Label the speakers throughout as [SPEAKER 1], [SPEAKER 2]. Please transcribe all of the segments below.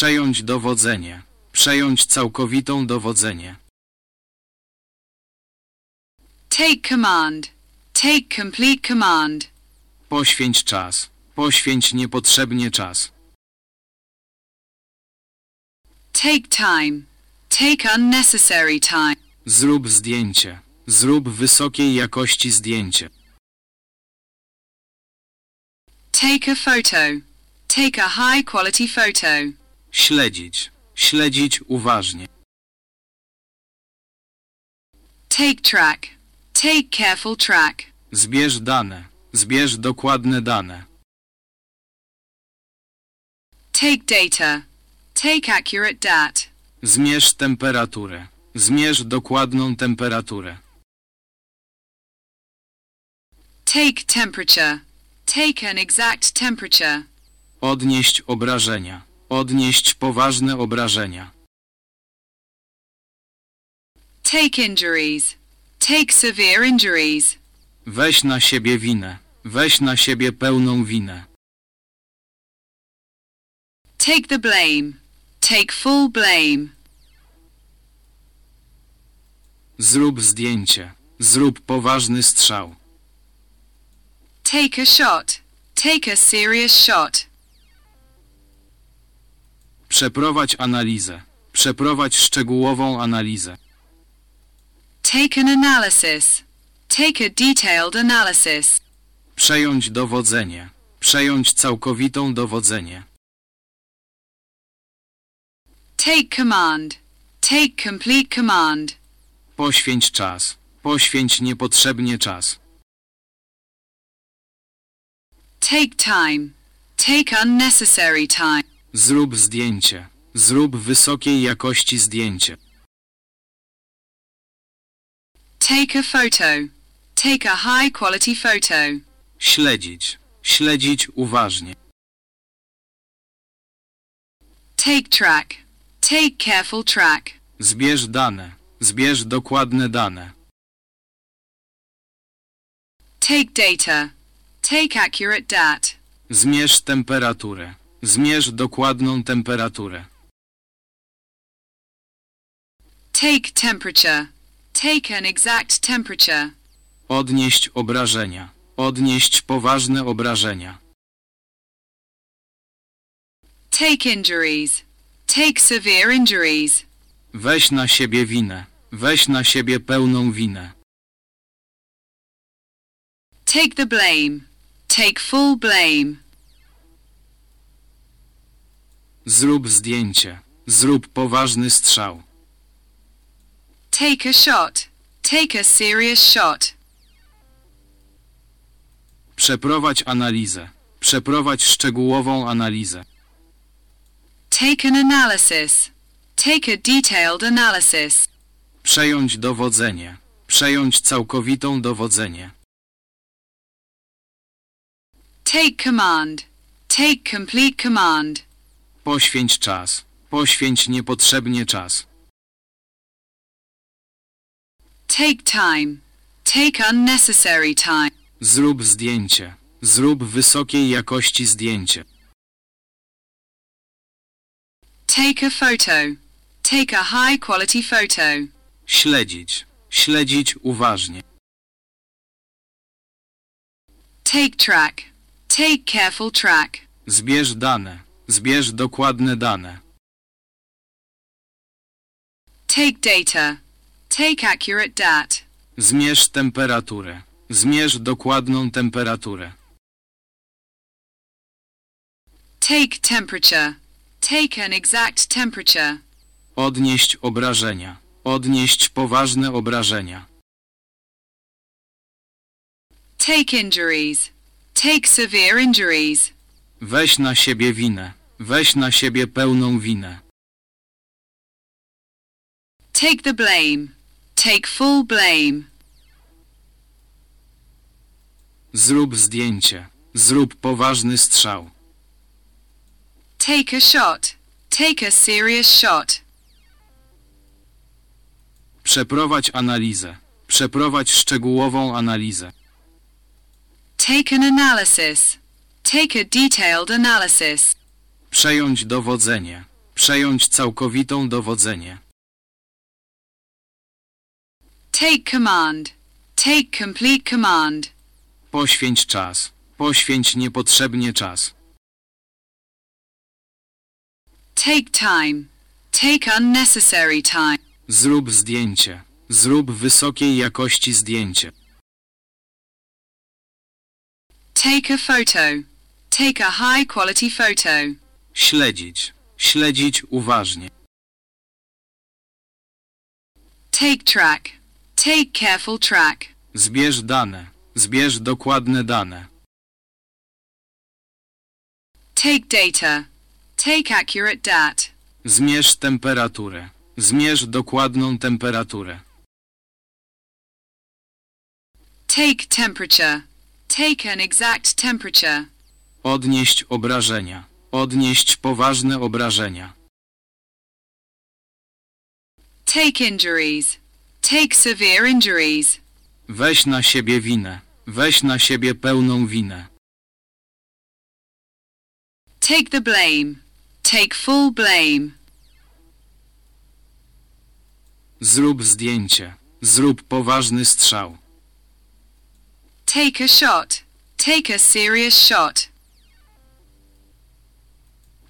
[SPEAKER 1] Przejąć dowodzenie. Przejąć całkowitą dowodzenie.
[SPEAKER 2] Take command. Take complete command.
[SPEAKER 1] Poświęć czas. Poświęć niepotrzebnie czas.
[SPEAKER 2] Take time. Take unnecessary time.
[SPEAKER 1] Zrób zdjęcie. Zrób wysokiej jakości zdjęcie.
[SPEAKER 2] Take a photo. Take a high quality photo.
[SPEAKER 1] Śledzić. Śledzić uważnie.
[SPEAKER 2] Take track. Take careful track.
[SPEAKER 1] Zbierz dane. Zbierz dokładne dane.
[SPEAKER 2] Take data. Take accurate dat.
[SPEAKER 1] Zmierz temperaturę. Zmierz dokładną temperaturę.
[SPEAKER 2] Take temperature. Take an exact temperature.
[SPEAKER 1] Odnieść obrażenia. Odnieść poważne obrażenia.
[SPEAKER 2] Take injuries. Take severe injuries.
[SPEAKER 1] Weź na siebie winę. Weź na siebie pełną winę.
[SPEAKER 2] Take the blame. Take full blame.
[SPEAKER 1] Zrób zdjęcie. Zrób poważny strzał.
[SPEAKER 2] Take a shot. Take a serious shot.
[SPEAKER 1] Przeprowadź analizę. Przeprowadź szczegółową analizę.
[SPEAKER 2] Take an analysis. Take a detailed analysis.
[SPEAKER 1] Przejąć dowodzenie. Przejąć całkowitą dowodzenie.
[SPEAKER 2] Take command. Take complete command.
[SPEAKER 1] Poświęć czas. Poświęć niepotrzebnie czas.
[SPEAKER 2] Take time. Take unnecessary time.
[SPEAKER 1] Zrób zdjęcie. Zrób wysokiej jakości zdjęcie.
[SPEAKER 2] Take a photo. Take a high quality photo.
[SPEAKER 1] Śledzić. Śledzić uważnie.
[SPEAKER 2] Take track. Take careful track.
[SPEAKER 1] Zbierz dane. Zbierz dokładne dane.
[SPEAKER 2] Take data. Take accurate dat.
[SPEAKER 1] Zmierz temperaturę. Zmierz dokładną temperaturę.
[SPEAKER 2] Take temperature. Take an exact temperature.
[SPEAKER 1] Odnieść obrażenia. Odnieść poważne obrażenia.
[SPEAKER 2] Take injuries. Take severe injuries.
[SPEAKER 1] Weź na siebie winę. Weź na siebie pełną winę.
[SPEAKER 2] Take the blame. Take full blame.
[SPEAKER 1] Zrób zdjęcie. Zrób poważny strzał.
[SPEAKER 2] Take a shot. Take a serious shot.
[SPEAKER 1] Przeprowadź analizę. Przeprowadź szczegółową analizę.
[SPEAKER 2] Take an analysis. Take a detailed analysis.
[SPEAKER 1] Przejąć dowodzenie. Przejąć całkowitą dowodzenie.
[SPEAKER 2] Take command. Take complete command.
[SPEAKER 1] Poświęć czas. Poświęć niepotrzebnie czas.
[SPEAKER 2] Take time. Take unnecessary time.
[SPEAKER 1] Zrób zdjęcie. Zrób wysokiej jakości zdjęcie.
[SPEAKER 2] Take a photo. Take a high quality photo.
[SPEAKER 1] Śledzić. Śledzić uważnie.
[SPEAKER 2] Take track. Take careful track.
[SPEAKER 1] Zbierz dane. Zbierz dokładne dane.
[SPEAKER 2] Take data. Take accurate dat.
[SPEAKER 1] Zmierz temperaturę. Zmierz dokładną temperaturę.
[SPEAKER 2] Take temperature. Take an exact temperature.
[SPEAKER 1] Odnieść obrażenia. Odnieść poważne obrażenia.
[SPEAKER 2] Take injuries. Take severe injuries.
[SPEAKER 1] Weź na siebie winę. Weź na siebie pełną winę.
[SPEAKER 2] Take the blame. Take full blame.
[SPEAKER 1] Zrób zdjęcie. Zrób poważny strzał.
[SPEAKER 2] Take a shot. Take a serious shot.
[SPEAKER 1] Przeprowadź analizę. Przeprowadź szczegółową analizę.
[SPEAKER 2] Take an analysis. Take a detailed analysis.
[SPEAKER 1] Przejąć dowodzenie. Przejąć całkowitą dowodzenie.
[SPEAKER 2] Take command. Take complete command.
[SPEAKER 1] Poświęć czas. Poświęć niepotrzebnie czas.
[SPEAKER 2] Take time. Take unnecessary time.
[SPEAKER 1] Zrób zdjęcie. Zrób wysokiej jakości zdjęcie.
[SPEAKER 2] Take a photo. Take a high quality photo.
[SPEAKER 1] Śledzić. Śledzić uważnie.
[SPEAKER 2] Take track. Take careful track.
[SPEAKER 1] Zbierz dane. Zbierz dokładne dane.
[SPEAKER 2] Take data. Take accurate dat.
[SPEAKER 1] Zmierz temperaturę. Zmierz dokładną temperaturę.
[SPEAKER 2] Take temperature. Take an exact temperature.
[SPEAKER 1] Odnieść obrażenia. Odnieść poważne obrażenia.
[SPEAKER 2] Take injuries. Take severe injuries.
[SPEAKER 1] Weź na siebie winę. Weź na siebie pełną winę.
[SPEAKER 2] Take the blame. Take full blame.
[SPEAKER 1] Zrób zdjęcie. Zrób poważny strzał.
[SPEAKER 2] Take a shot. Take a serious shot.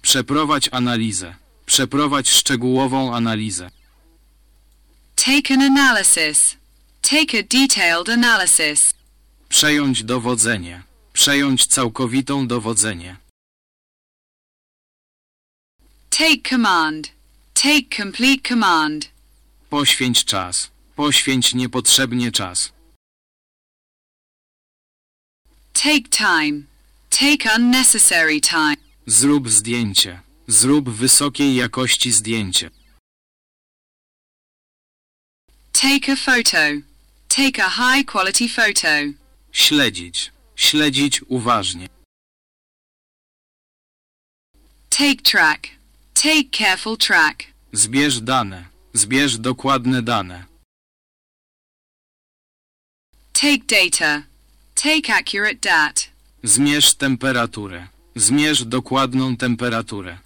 [SPEAKER 1] Przeprowadź analizę. Przeprowadź szczegółową analizę.
[SPEAKER 2] Take an analysis. Take a detailed analysis.
[SPEAKER 1] Przejąć dowodzenie. Przejąć całkowitą dowodzenie.
[SPEAKER 2] Take command. Take complete command.
[SPEAKER 1] Poświęć czas. Poświęć niepotrzebnie czas.
[SPEAKER 2] Take time. Take unnecessary time.
[SPEAKER 1] Zrób zdjęcie. Zrób wysokiej jakości zdjęcie.
[SPEAKER 2] Take a photo. Take a high quality photo.
[SPEAKER 1] Śledzić. Śledzić uważnie.
[SPEAKER 2] Take track. Take careful track.
[SPEAKER 1] Zbierz dane. Zbierz dokładne dane.
[SPEAKER 2] Take data. Take accurate dat.
[SPEAKER 1] Zmierz temperaturę. Zmierz dokładną temperaturę.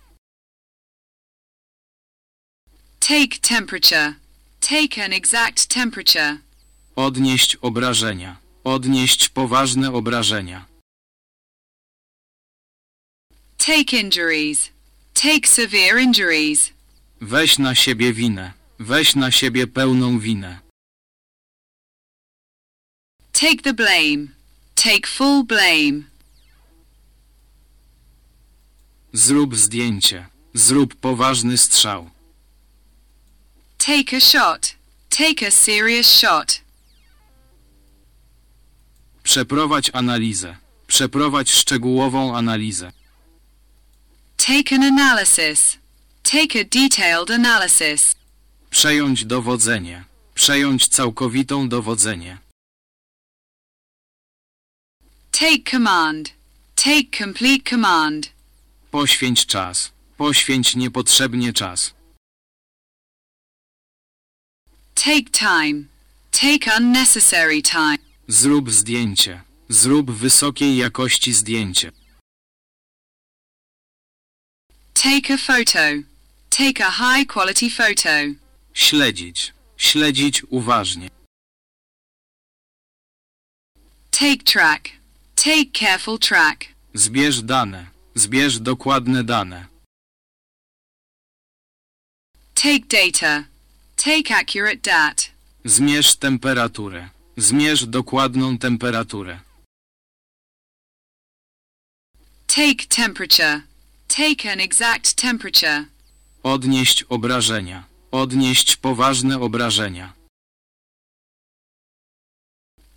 [SPEAKER 2] Take temperature. Take an exact temperature.
[SPEAKER 1] Odnieść obrażenia. Odnieść poważne obrażenia.
[SPEAKER 2] Take injuries. Take severe injuries.
[SPEAKER 1] Weź na siebie winę. Weź na siebie pełną winę.
[SPEAKER 2] Take the blame. Take full blame.
[SPEAKER 1] Zrób zdjęcie. Zrób poważny strzał.
[SPEAKER 2] Take a shot. Take a serious shot.
[SPEAKER 1] Przeprowadź analizę. Przeprowadź szczegółową analizę.
[SPEAKER 2] Take an analysis. Take a detailed analysis.
[SPEAKER 1] Przejąć dowodzenie. Przejąć całkowitą dowodzenie.
[SPEAKER 2] Take command. Take complete command.
[SPEAKER 1] Poświęć czas. Poświęć niepotrzebnie czas.
[SPEAKER 2] Take time. Take unnecessary time.
[SPEAKER 1] Zrób zdjęcie. Zrób wysokiej jakości zdjęcie.
[SPEAKER 2] Take a photo. Take a high quality photo.
[SPEAKER 1] Śledzić. Śledzić uważnie.
[SPEAKER 2] Take track. Take careful track.
[SPEAKER 1] Zbierz dane. Zbierz dokładne dane.
[SPEAKER 2] Take data. Take accurate dat.
[SPEAKER 1] Zmierz temperaturę. Zmierz dokładną temperaturę.
[SPEAKER 2] Take temperature. Take an exact temperature.
[SPEAKER 1] Odnieść obrażenia. Odnieść poważne obrażenia.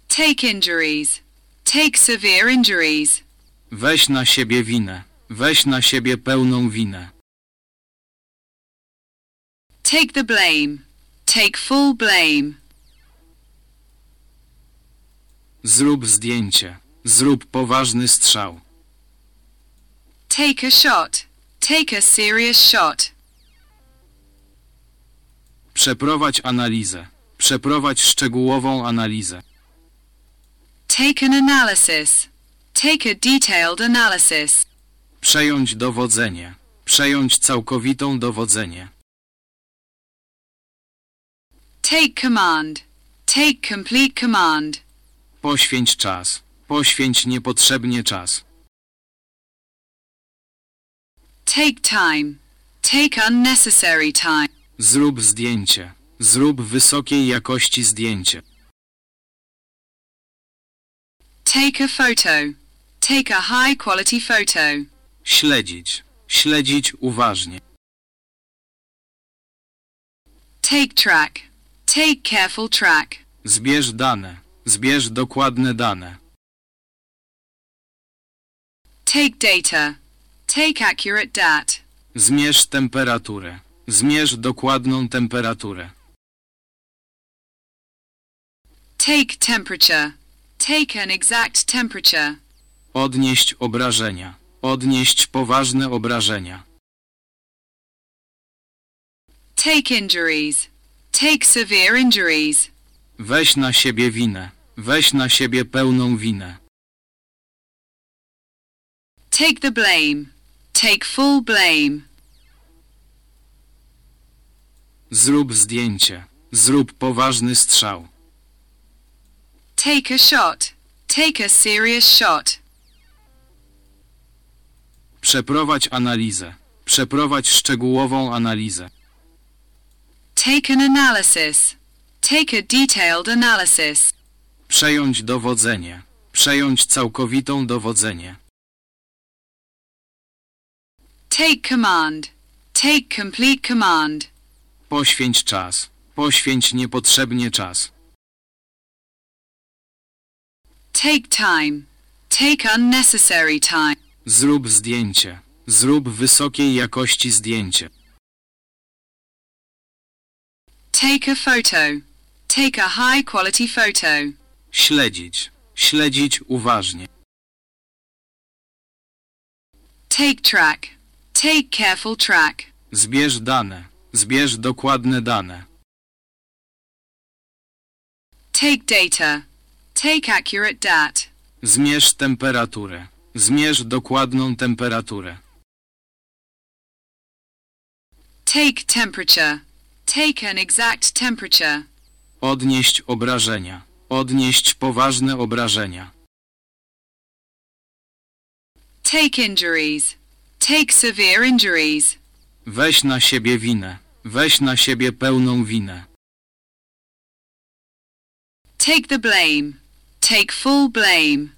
[SPEAKER 2] Take injuries. Take severe injuries.
[SPEAKER 1] Weź na siebie winę. Weź na siebie pełną winę.
[SPEAKER 2] Take the blame. Take full blame.
[SPEAKER 1] Zrób zdjęcie. Zrób poważny strzał.
[SPEAKER 2] Take a shot. Take a serious shot.
[SPEAKER 1] Przeprowadź analizę. Przeprowadź szczegółową analizę.
[SPEAKER 2] Take an analysis. Take a detailed analysis.
[SPEAKER 1] Przejąć dowodzenie. Przejąć całkowitą dowodzenie.
[SPEAKER 2] Take command. Take complete command.
[SPEAKER 1] Poświęć czas. Poświęć niepotrzebnie czas.
[SPEAKER 2] Take time. Take unnecessary time.
[SPEAKER 1] Zrób zdjęcie. Zrób wysokiej jakości zdjęcie.
[SPEAKER 2] Take a photo. Take a high quality photo.
[SPEAKER 1] Śledzić. Śledzić uważnie.
[SPEAKER 2] Take track. Take careful track.
[SPEAKER 1] Zbierz dane. Zbierz dokładne dane.
[SPEAKER 2] Take data. Take accurate dat.
[SPEAKER 1] Zmierz temperaturę. Zmierz dokładną temperaturę.
[SPEAKER 2] Take temperature. Take an exact temperature.
[SPEAKER 1] Odnieść obrażenia. Odnieść poważne obrażenia.
[SPEAKER 2] Take injuries. Take severe injuries.
[SPEAKER 1] Weź na siebie winę. Weź na siebie pełną winę.
[SPEAKER 2] Take the blame. Take full blame.
[SPEAKER 1] Zrób zdjęcie. Zrób poważny strzał.
[SPEAKER 2] Take a shot. Take a serious shot.
[SPEAKER 1] Przeprowadź analizę. Przeprowadź szczegółową analizę.
[SPEAKER 2] Take an analysis. Take a detailed analysis.
[SPEAKER 1] Przejąć dowodzenie. Przejąć całkowitą dowodzenie.
[SPEAKER 2] Take command. Take complete command.
[SPEAKER 1] Poświęć czas. Poświęć niepotrzebnie czas.
[SPEAKER 2] Take time. Take unnecessary time.
[SPEAKER 1] Zrób zdjęcie. Zrób wysokiej jakości zdjęcie.
[SPEAKER 2] Take a photo. Take a high quality photo.
[SPEAKER 1] Śledzić. Śledzić uważnie.
[SPEAKER 2] Take track. Take careful track.
[SPEAKER 1] Zbierz dane. Zbierz dokładne dane.
[SPEAKER 2] Take data. Take accurate dat.
[SPEAKER 1] Zmierz temperaturę. Zmierz dokładną temperaturę.
[SPEAKER 2] Take temperature. Take an exact temperature.
[SPEAKER 1] Odnieść obrażenia. Odnieść poważne obrażenia.
[SPEAKER 2] Take injuries. Take severe injuries.
[SPEAKER 1] Weź na siebie winę. Weź na siebie pełną winę.
[SPEAKER 2] Take the blame. Take full blame.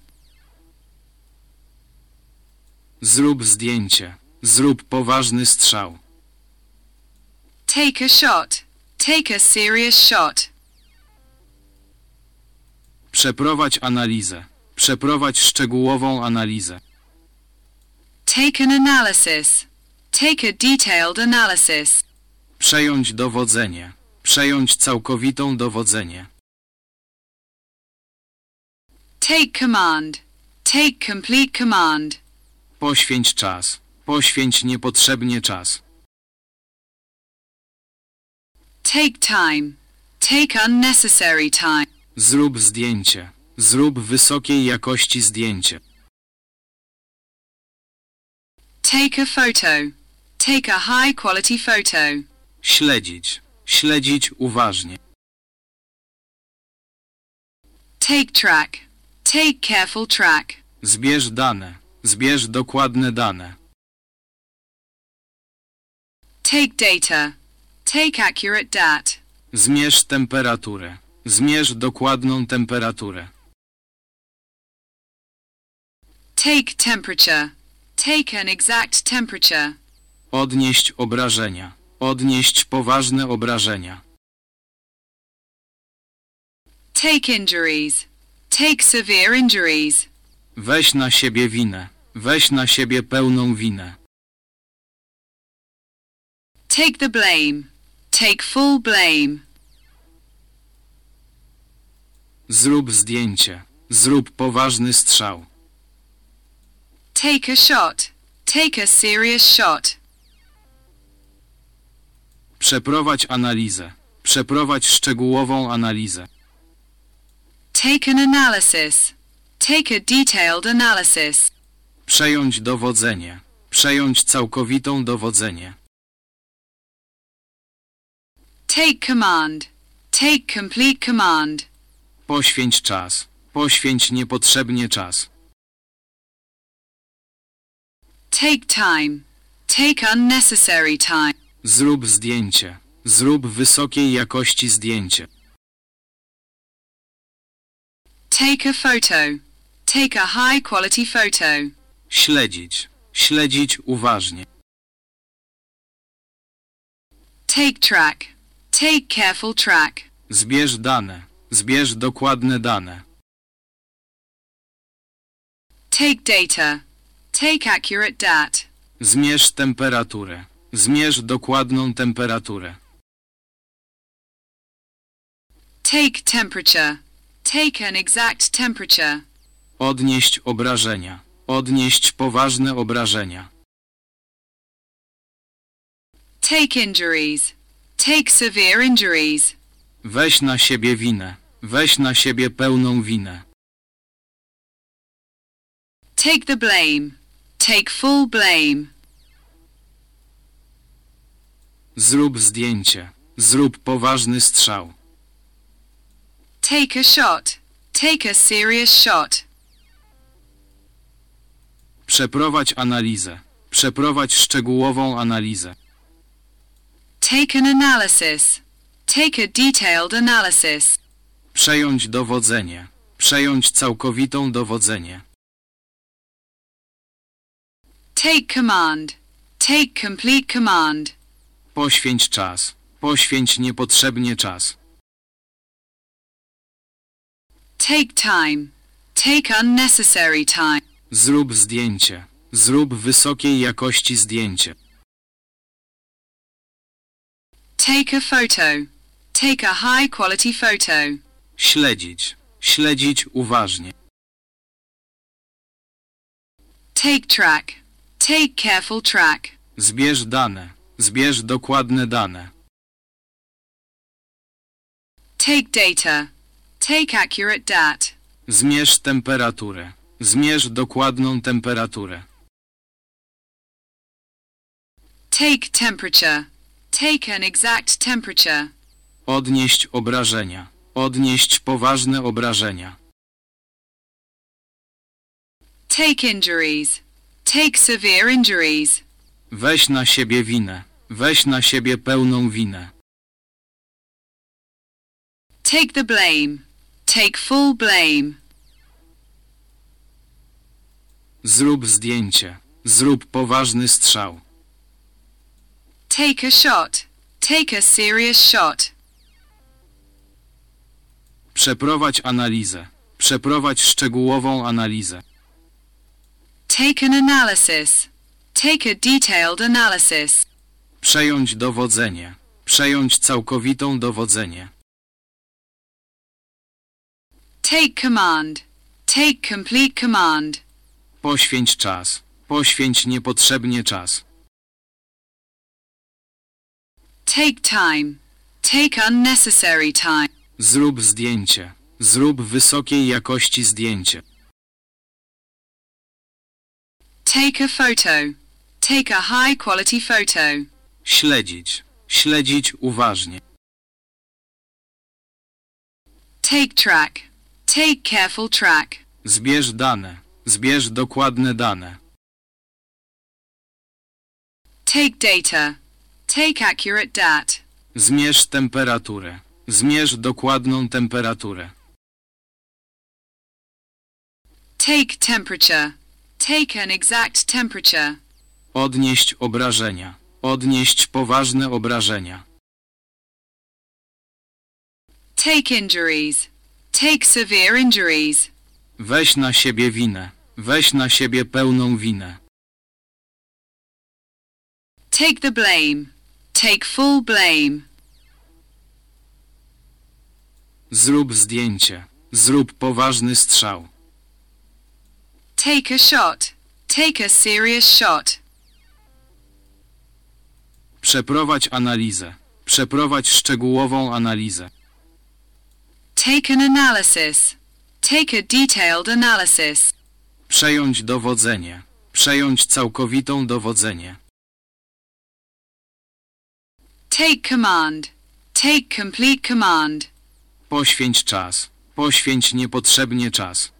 [SPEAKER 1] Zrób zdjęcie. Zrób poważny strzał.
[SPEAKER 2] Take a shot. Take a serious shot.
[SPEAKER 1] Przeprowadź analizę. Przeprowadź szczegółową analizę.
[SPEAKER 2] Take an analysis. Take a detailed analysis.
[SPEAKER 1] Przejąć dowodzenie. Przejąć całkowitą dowodzenie.
[SPEAKER 2] Take command. Take complete command.
[SPEAKER 1] Poświęć czas. Poświęć niepotrzebnie czas.
[SPEAKER 2] Take time. Take unnecessary time.
[SPEAKER 1] Zrób zdjęcie. Zrób wysokiej jakości zdjęcie.
[SPEAKER 2] Take a photo. Take a high quality photo.
[SPEAKER 1] Śledzić. Śledzić uważnie.
[SPEAKER 2] Take track. Take careful track.
[SPEAKER 1] Zbierz dane. Zbierz dokładne dane.
[SPEAKER 2] Take data. Take accurate dat.
[SPEAKER 1] Zmierz temperaturę. Zmierz dokładną temperaturę.
[SPEAKER 2] Take temperature. Take an exact temperature.
[SPEAKER 1] Odnieść obrażenia. Odnieść poważne obrażenia.
[SPEAKER 2] Take injuries. Take severe injuries.
[SPEAKER 1] Weź na siebie winę. Weź na siebie pełną winę.
[SPEAKER 2] Take the blame. Take full blame.
[SPEAKER 1] Zrób zdjęcie. Zrób poważny strzał.
[SPEAKER 2] Take a shot. Take a serious shot.
[SPEAKER 1] Przeprowadź analizę. Przeprowadź szczegółową analizę.
[SPEAKER 2] Take an analysis. Take a detailed analysis.
[SPEAKER 1] Przejąć dowodzenie. Przejąć całkowitą dowodzenie.
[SPEAKER 2] Take command. Take complete command.
[SPEAKER 1] Poświęć czas. Poświęć niepotrzebnie czas.
[SPEAKER 2] Take time. Take unnecessary time.
[SPEAKER 1] Zrób zdjęcie. Zrób wysokiej jakości zdjęcie.
[SPEAKER 2] Take a photo. Take a high quality photo.
[SPEAKER 1] Śledzić. Śledzić uważnie.
[SPEAKER 2] Take track. Take careful track.
[SPEAKER 1] Zbierz dane. Zbierz dokładne dane.
[SPEAKER 2] Take data. Take accurate dat.
[SPEAKER 1] Zmierz temperaturę. Zmierz dokładną temperaturę.
[SPEAKER 2] Take temperature. Take an exact temperature.
[SPEAKER 1] Odnieść obrażenia. Odnieść poważne obrażenia.
[SPEAKER 2] Take injuries. Take severe injuries.
[SPEAKER 1] Weź na siebie winę. Weź na siebie pełną winę.
[SPEAKER 2] Take the blame. Take full blame.
[SPEAKER 1] Zrób zdjęcie. Zrób poważny strzał.
[SPEAKER 2] Take a shot. Take a serious shot.
[SPEAKER 1] Przeprowadź analizę. Przeprowadź szczegółową analizę.
[SPEAKER 2] Take an analysis. Take a detailed analysis.
[SPEAKER 1] Przejąć dowodzenie. Przejąć całkowitą dowodzenie.
[SPEAKER 2] Take command. Take complete command.
[SPEAKER 1] Poświęć czas. Poświęć niepotrzebnie czas.
[SPEAKER 2] Take time. Take unnecessary time.
[SPEAKER 1] Zrób zdjęcie. Zrób wysokiej jakości zdjęcie.
[SPEAKER 2] Take a photo. Take a high quality photo.
[SPEAKER 1] Śledzić. Śledzić uważnie.
[SPEAKER 2] Take track. Take careful track.
[SPEAKER 1] Zbierz dane. Zbierz dokładne dane.
[SPEAKER 2] Take data. Take accurate dat.
[SPEAKER 1] Zmierz temperaturę. Zmierz dokładną temperaturę.
[SPEAKER 2] Take temperature. Take an exact temperature.
[SPEAKER 1] Odnieść obrażenia. Odnieść poważne obrażenia.
[SPEAKER 2] Take injuries. Take severe injuries.
[SPEAKER 1] Weź na siebie winę. Weź na siebie pełną winę.
[SPEAKER 2] Take the blame. Take full blame.
[SPEAKER 1] Zrób zdjęcie. Zrób poważny strzał.
[SPEAKER 2] Take a shot. Take a serious shot.
[SPEAKER 1] Przeprowadź analizę. Przeprowadź szczegółową analizę.
[SPEAKER 2] Take an analysis. Take a detailed analysis.
[SPEAKER 1] Przejąć dowodzenie. Przejąć całkowitą dowodzenie.
[SPEAKER 2] Take command. Take complete command.
[SPEAKER 1] Poświęć czas. Poświęć niepotrzebnie czas.
[SPEAKER 2] Take time. Take unnecessary time.
[SPEAKER 1] Zrób zdjęcie. Zrób wysokiej jakości zdjęcie.
[SPEAKER 2] Take a photo. Take a high quality photo.
[SPEAKER 1] Śledzić. Śledzić uważnie.
[SPEAKER 2] Take track. Take careful track.
[SPEAKER 1] Zbierz dane. Zbierz dokładne dane.
[SPEAKER 2] Take data. Take accurate dat.
[SPEAKER 1] Zmierz temperaturę. Zmierz dokładną temperaturę.
[SPEAKER 2] Take temperature. Take an exact temperature.
[SPEAKER 1] Odnieść obrażenia. Odnieść poważne obrażenia.
[SPEAKER 2] Take injuries. Take severe injuries.
[SPEAKER 1] Weź na siebie winę. Weź na siebie pełną winę.
[SPEAKER 2] Take the blame. Take full blame.
[SPEAKER 1] Zrób zdjęcie. Zrób poważny strzał.
[SPEAKER 2] Take a shot. Take a serious shot.
[SPEAKER 1] Przeprowadź analizę. Przeprowadź szczegółową analizę.
[SPEAKER 2] Take an analysis. Take a detailed analysis.
[SPEAKER 1] Przejąć dowodzenie. Przejąć całkowitą dowodzenie.
[SPEAKER 2] Take command. Take complete command.
[SPEAKER 1] Poświęć czas. Poświęć niepotrzebnie czas.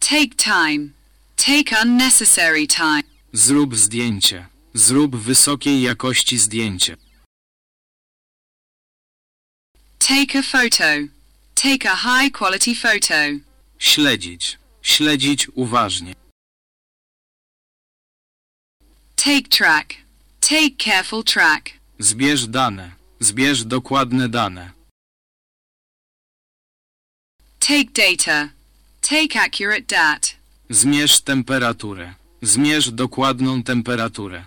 [SPEAKER 2] Take time. Take unnecessary time.
[SPEAKER 1] Zrób zdjęcie. Zrób wysokiej jakości zdjęcie.
[SPEAKER 2] Take a photo. Take a high quality photo.
[SPEAKER 1] Śledzić. Śledzić uważnie.
[SPEAKER 2] Take track. Take careful track.
[SPEAKER 1] Zbierz dane. Zbierz dokładne dane.
[SPEAKER 2] Take data. Take accurate dat.
[SPEAKER 1] Zmierz temperaturę. Zmierz dokładną temperaturę.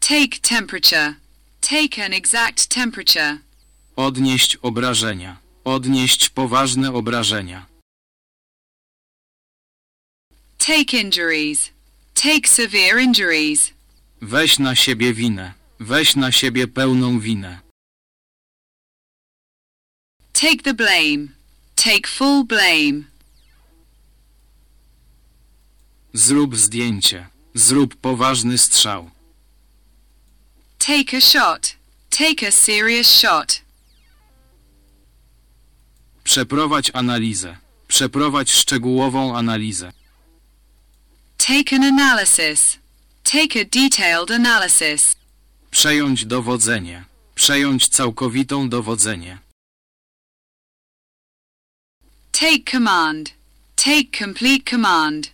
[SPEAKER 2] Take temperature. Take an exact temperature.
[SPEAKER 1] Odnieść obrażenia. Odnieść poważne obrażenia.
[SPEAKER 2] Take injuries. Take severe injuries.
[SPEAKER 1] Weź na siebie winę. Weź na siebie pełną winę.
[SPEAKER 2] Take the blame. Take full blame.
[SPEAKER 1] Zrób zdjęcie. Zrób poważny strzał.
[SPEAKER 2] Take a shot. Take a serious shot.
[SPEAKER 1] Przeprowadź analizę. Przeprowadź szczegółową analizę.
[SPEAKER 2] Take an analysis. Take a detailed analysis.
[SPEAKER 1] Przejąć dowodzenie. Przejąć całkowitą dowodzenie.
[SPEAKER 2] Take command. Take complete command.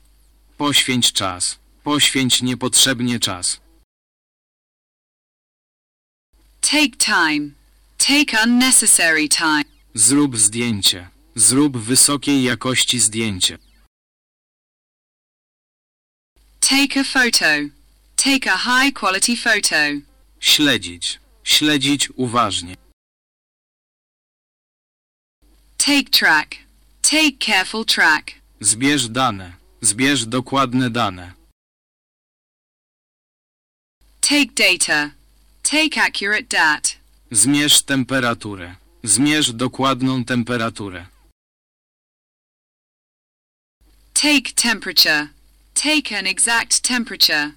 [SPEAKER 1] Poświęć czas. Poświęć niepotrzebnie czas.
[SPEAKER 2] Take time. Take unnecessary time.
[SPEAKER 1] Zrób zdjęcie. Zrób wysokiej jakości zdjęcie.
[SPEAKER 2] Take a photo. Take a high quality photo.
[SPEAKER 1] Śledzić. Śledzić uważnie.
[SPEAKER 2] Take track. Take careful track.
[SPEAKER 1] Zbierz dane. Zbierz dokładne dane.
[SPEAKER 2] Take data. Take accurate dat.
[SPEAKER 1] Zmierz temperaturę. Zmierz dokładną temperaturę.
[SPEAKER 2] Take temperature. Take an exact temperature.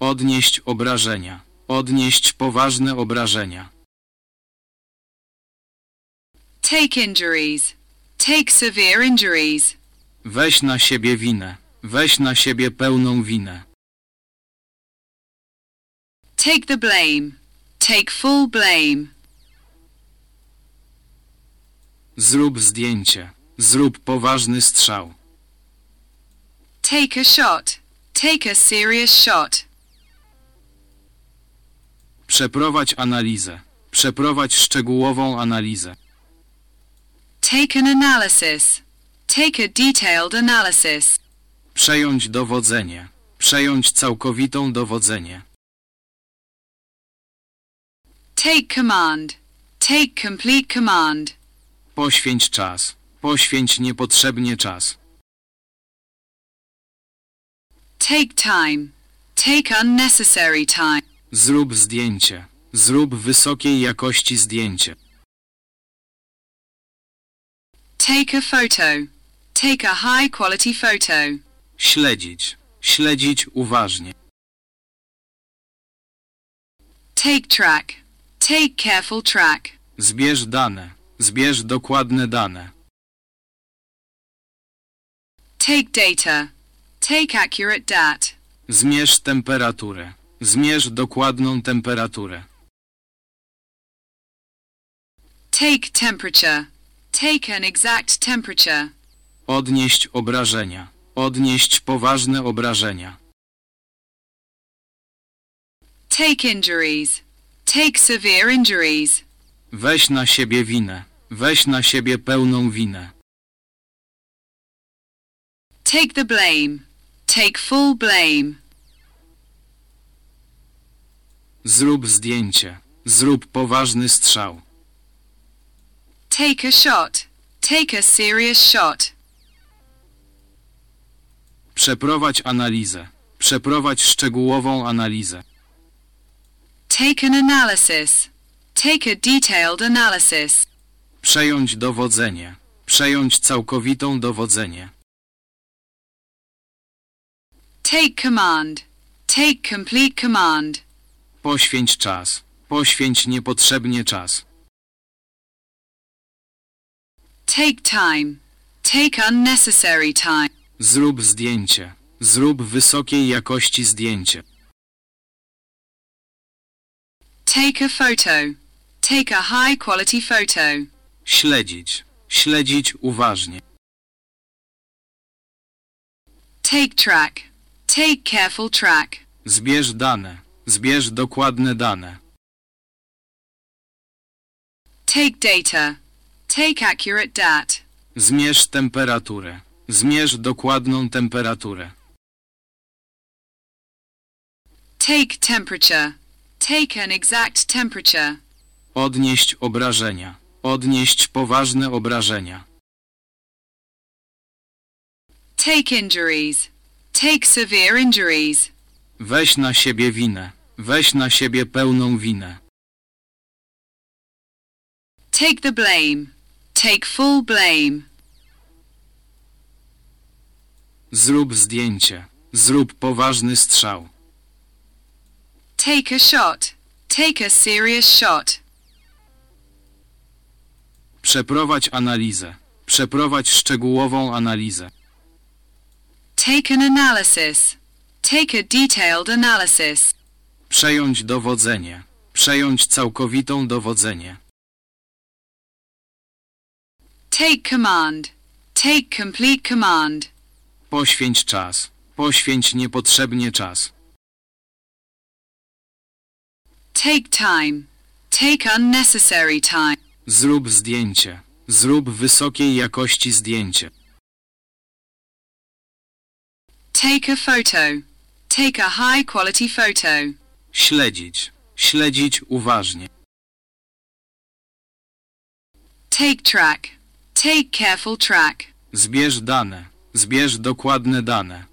[SPEAKER 1] Odnieść obrażenia. Odnieść poważne obrażenia.
[SPEAKER 2] Take injuries. Take severe injuries.
[SPEAKER 1] Weź na siebie winę. Weź na siebie pełną winę.
[SPEAKER 2] Take the blame. Take full blame.
[SPEAKER 1] Zrób zdjęcie. Zrób poważny strzał.
[SPEAKER 2] Take a shot. Take a serious shot.
[SPEAKER 1] Przeprowadź analizę. Przeprowadź szczegółową analizę.
[SPEAKER 2] Take an analysis. Take a detailed analysis.
[SPEAKER 1] Przejąć dowodzenie. Przejąć całkowitą dowodzenie.
[SPEAKER 2] Take command. Take complete command.
[SPEAKER 1] Poświęć czas. Poświęć niepotrzebnie czas.
[SPEAKER 2] Take time. Take unnecessary time.
[SPEAKER 1] Zrób zdjęcie. Zrób wysokiej jakości zdjęcie.
[SPEAKER 2] Take a photo. Take a high quality photo.
[SPEAKER 1] Śledzić. Śledzić uważnie.
[SPEAKER 2] Take track. Take careful track.
[SPEAKER 1] Zbierz dane. Zbierz dokładne dane.
[SPEAKER 2] Take data. Take accurate dat.
[SPEAKER 1] Zmierz temperaturę. Zmierz dokładną temperaturę.
[SPEAKER 2] Take temperature. Take an exact temperature.
[SPEAKER 1] Odnieść obrażenia. Odnieść poważne obrażenia.
[SPEAKER 2] Take injuries. Take severe injuries.
[SPEAKER 1] Weź na siebie winę. Weź na siebie pełną winę.
[SPEAKER 2] Take the blame. Take full blame.
[SPEAKER 1] Zrób zdjęcie. Zrób poważny strzał.
[SPEAKER 2] Take a shot. Take a serious shot.
[SPEAKER 1] Przeprowadź analizę. Przeprowadź szczegółową analizę.
[SPEAKER 2] Take an analysis. Take a detailed analysis.
[SPEAKER 1] Przejąć dowodzenie. Przejąć całkowitą dowodzenie.
[SPEAKER 2] Take command. Take complete command.
[SPEAKER 1] Poświęć czas. Poświęć niepotrzebnie czas.
[SPEAKER 2] Take time. Take unnecessary time.
[SPEAKER 1] Zrób zdjęcie. Zrób wysokiej jakości zdjęcie.
[SPEAKER 2] Take a photo. Take a high quality photo.
[SPEAKER 1] Śledzić. Śledzić uważnie.
[SPEAKER 2] Take track. Take careful track.
[SPEAKER 1] Zbierz dane. Zbierz dokładne dane.
[SPEAKER 2] Take data. Take accurate dat.
[SPEAKER 1] Zmierz temperaturę. Zmierz dokładną temperaturę.
[SPEAKER 2] Take temperature. Take an exact temperature.
[SPEAKER 1] Odnieść obrażenia. Odnieść poważne obrażenia.
[SPEAKER 2] Take injuries. Take severe injuries.
[SPEAKER 1] Weź na siebie winę. Weź na siebie pełną winę.
[SPEAKER 2] Take the blame. Take full blame.
[SPEAKER 1] Zrób zdjęcie. Zrób poważny strzał.
[SPEAKER 2] Take a shot. Take a serious shot.
[SPEAKER 1] Przeprowadź analizę. Przeprowadź szczegółową analizę.
[SPEAKER 2] Take an analysis. Take a detailed analysis.
[SPEAKER 1] Przejąć dowodzenie. Przejąć całkowitą dowodzenie.
[SPEAKER 2] Take command. Take complete command.
[SPEAKER 1] Poświęć czas. Poświęć niepotrzebnie czas.
[SPEAKER 2] Take time. Take unnecessary time.
[SPEAKER 1] Zrób zdjęcie. Zrób wysokiej jakości zdjęcie.
[SPEAKER 2] Take a photo. Take a high quality photo.
[SPEAKER 1] Śledzić. Śledzić uważnie.
[SPEAKER 2] Take track. Take careful track.
[SPEAKER 1] Zbierz dane. Zbierz dokładne dane.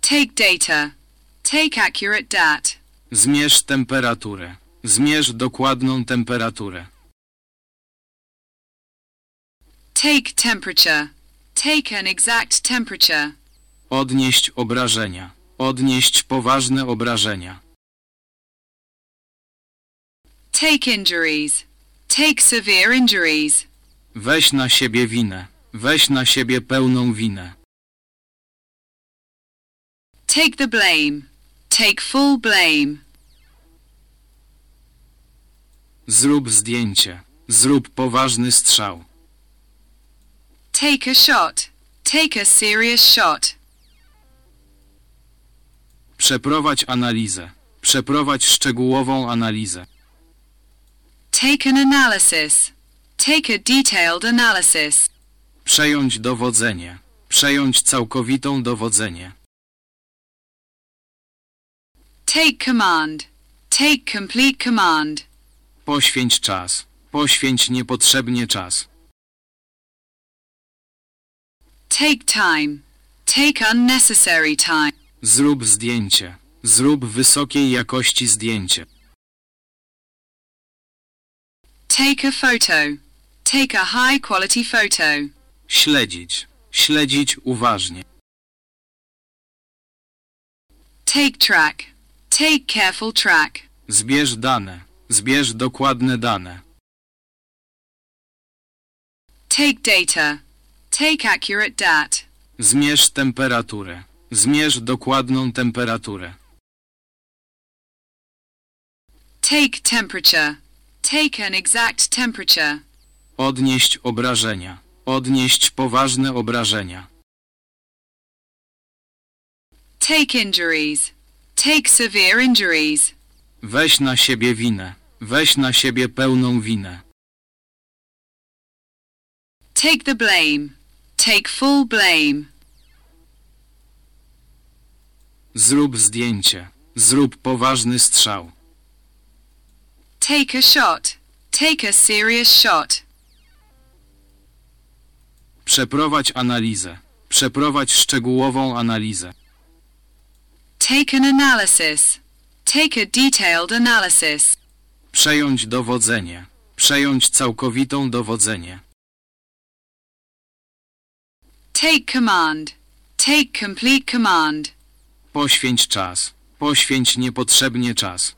[SPEAKER 2] Take data. Take accurate dat.
[SPEAKER 1] Zmierz temperaturę. Zmierz dokładną temperaturę.
[SPEAKER 2] Take temperature. Take an exact temperature.
[SPEAKER 1] Odnieść obrażenia. Odnieść poważne obrażenia.
[SPEAKER 2] Take injuries. Take severe injuries.
[SPEAKER 1] Weź na siebie winę. Weź na siebie pełną winę.
[SPEAKER 2] Take the blame. Take full blame.
[SPEAKER 1] Zrób zdjęcie. Zrób poważny strzał.
[SPEAKER 2] Take a shot. Take a serious shot.
[SPEAKER 1] Przeprowadź analizę. Przeprowadź szczegółową analizę.
[SPEAKER 2] Take an analysis. Take a detailed analysis.
[SPEAKER 1] Przejąć dowodzenie. Przejąć całkowitą dowodzenie.
[SPEAKER 2] Take command. Take complete command.
[SPEAKER 1] Poświęć czas. Poświęć niepotrzebnie czas.
[SPEAKER 2] Take time. Take unnecessary time.
[SPEAKER 1] Zrób zdjęcie. Zrób wysokiej jakości zdjęcie.
[SPEAKER 2] Take a photo. Take a high quality photo.
[SPEAKER 1] Śledzić. Śledzić uważnie.
[SPEAKER 2] Take track. Take careful track.
[SPEAKER 1] Zbierz dane. Zbierz dokładne dane.
[SPEAKER 2] Take data. Take accurate dat.
[SPEAKER 1] Zmierz temperaturę. Zmierz dokładną temperaturę.
[SPEAKER 2] Take temperature. Take an exact temperature.
[SPEAKER 1] Odnieść obrażenia. Odnieść poważne obrażenia.
[SPEAKER 2] Take injuries. Take severe injuries.
[SPEAKER 1] Weź na siebie winę. Weź na siebie pełną winę.
[SPEAKER 2] Take the blame. Take full blame.
[SPEAKER 1] Zrób zdjęcie. Zrób poważny strzał.
[SPEAKER 2] Take a shot. Take a serious shot.
[SPEAKER 1] Przeprowadź analizę. Przeprowadź szczegółową analizę.
[SPEAKER 2] Take an analysis. Take a detailed analysis.
[SPEAKER 1] Przejąć dowodzenie. Przejąć całkowitą dowodzenie.
[SPEAKER 2] Take command. Take complete command.
[SPEAKER 1] Poświęć czas. Poświęć niepotrzebnie czas.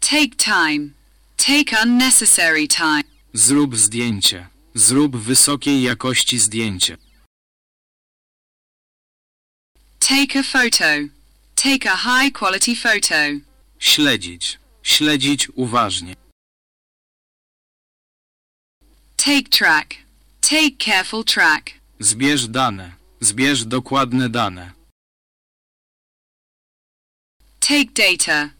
[SPEAKER 2] Take time. Take unnecessary time.
[SPEAKER 1] Zrób zdjęcie. Zrób wysokiej jakości zdjęcie.
[SPEAKER 2] Take a photo. Take a high quality photo.
[SPEAKER 1] Śledzić. Śledzić uważnie.
[SPEAKER 2] Take track. Take careful track.
[SPEAKER 1] Zbierz dane. Zbierz dokładne dane.
[SPEAKER 2] Take data.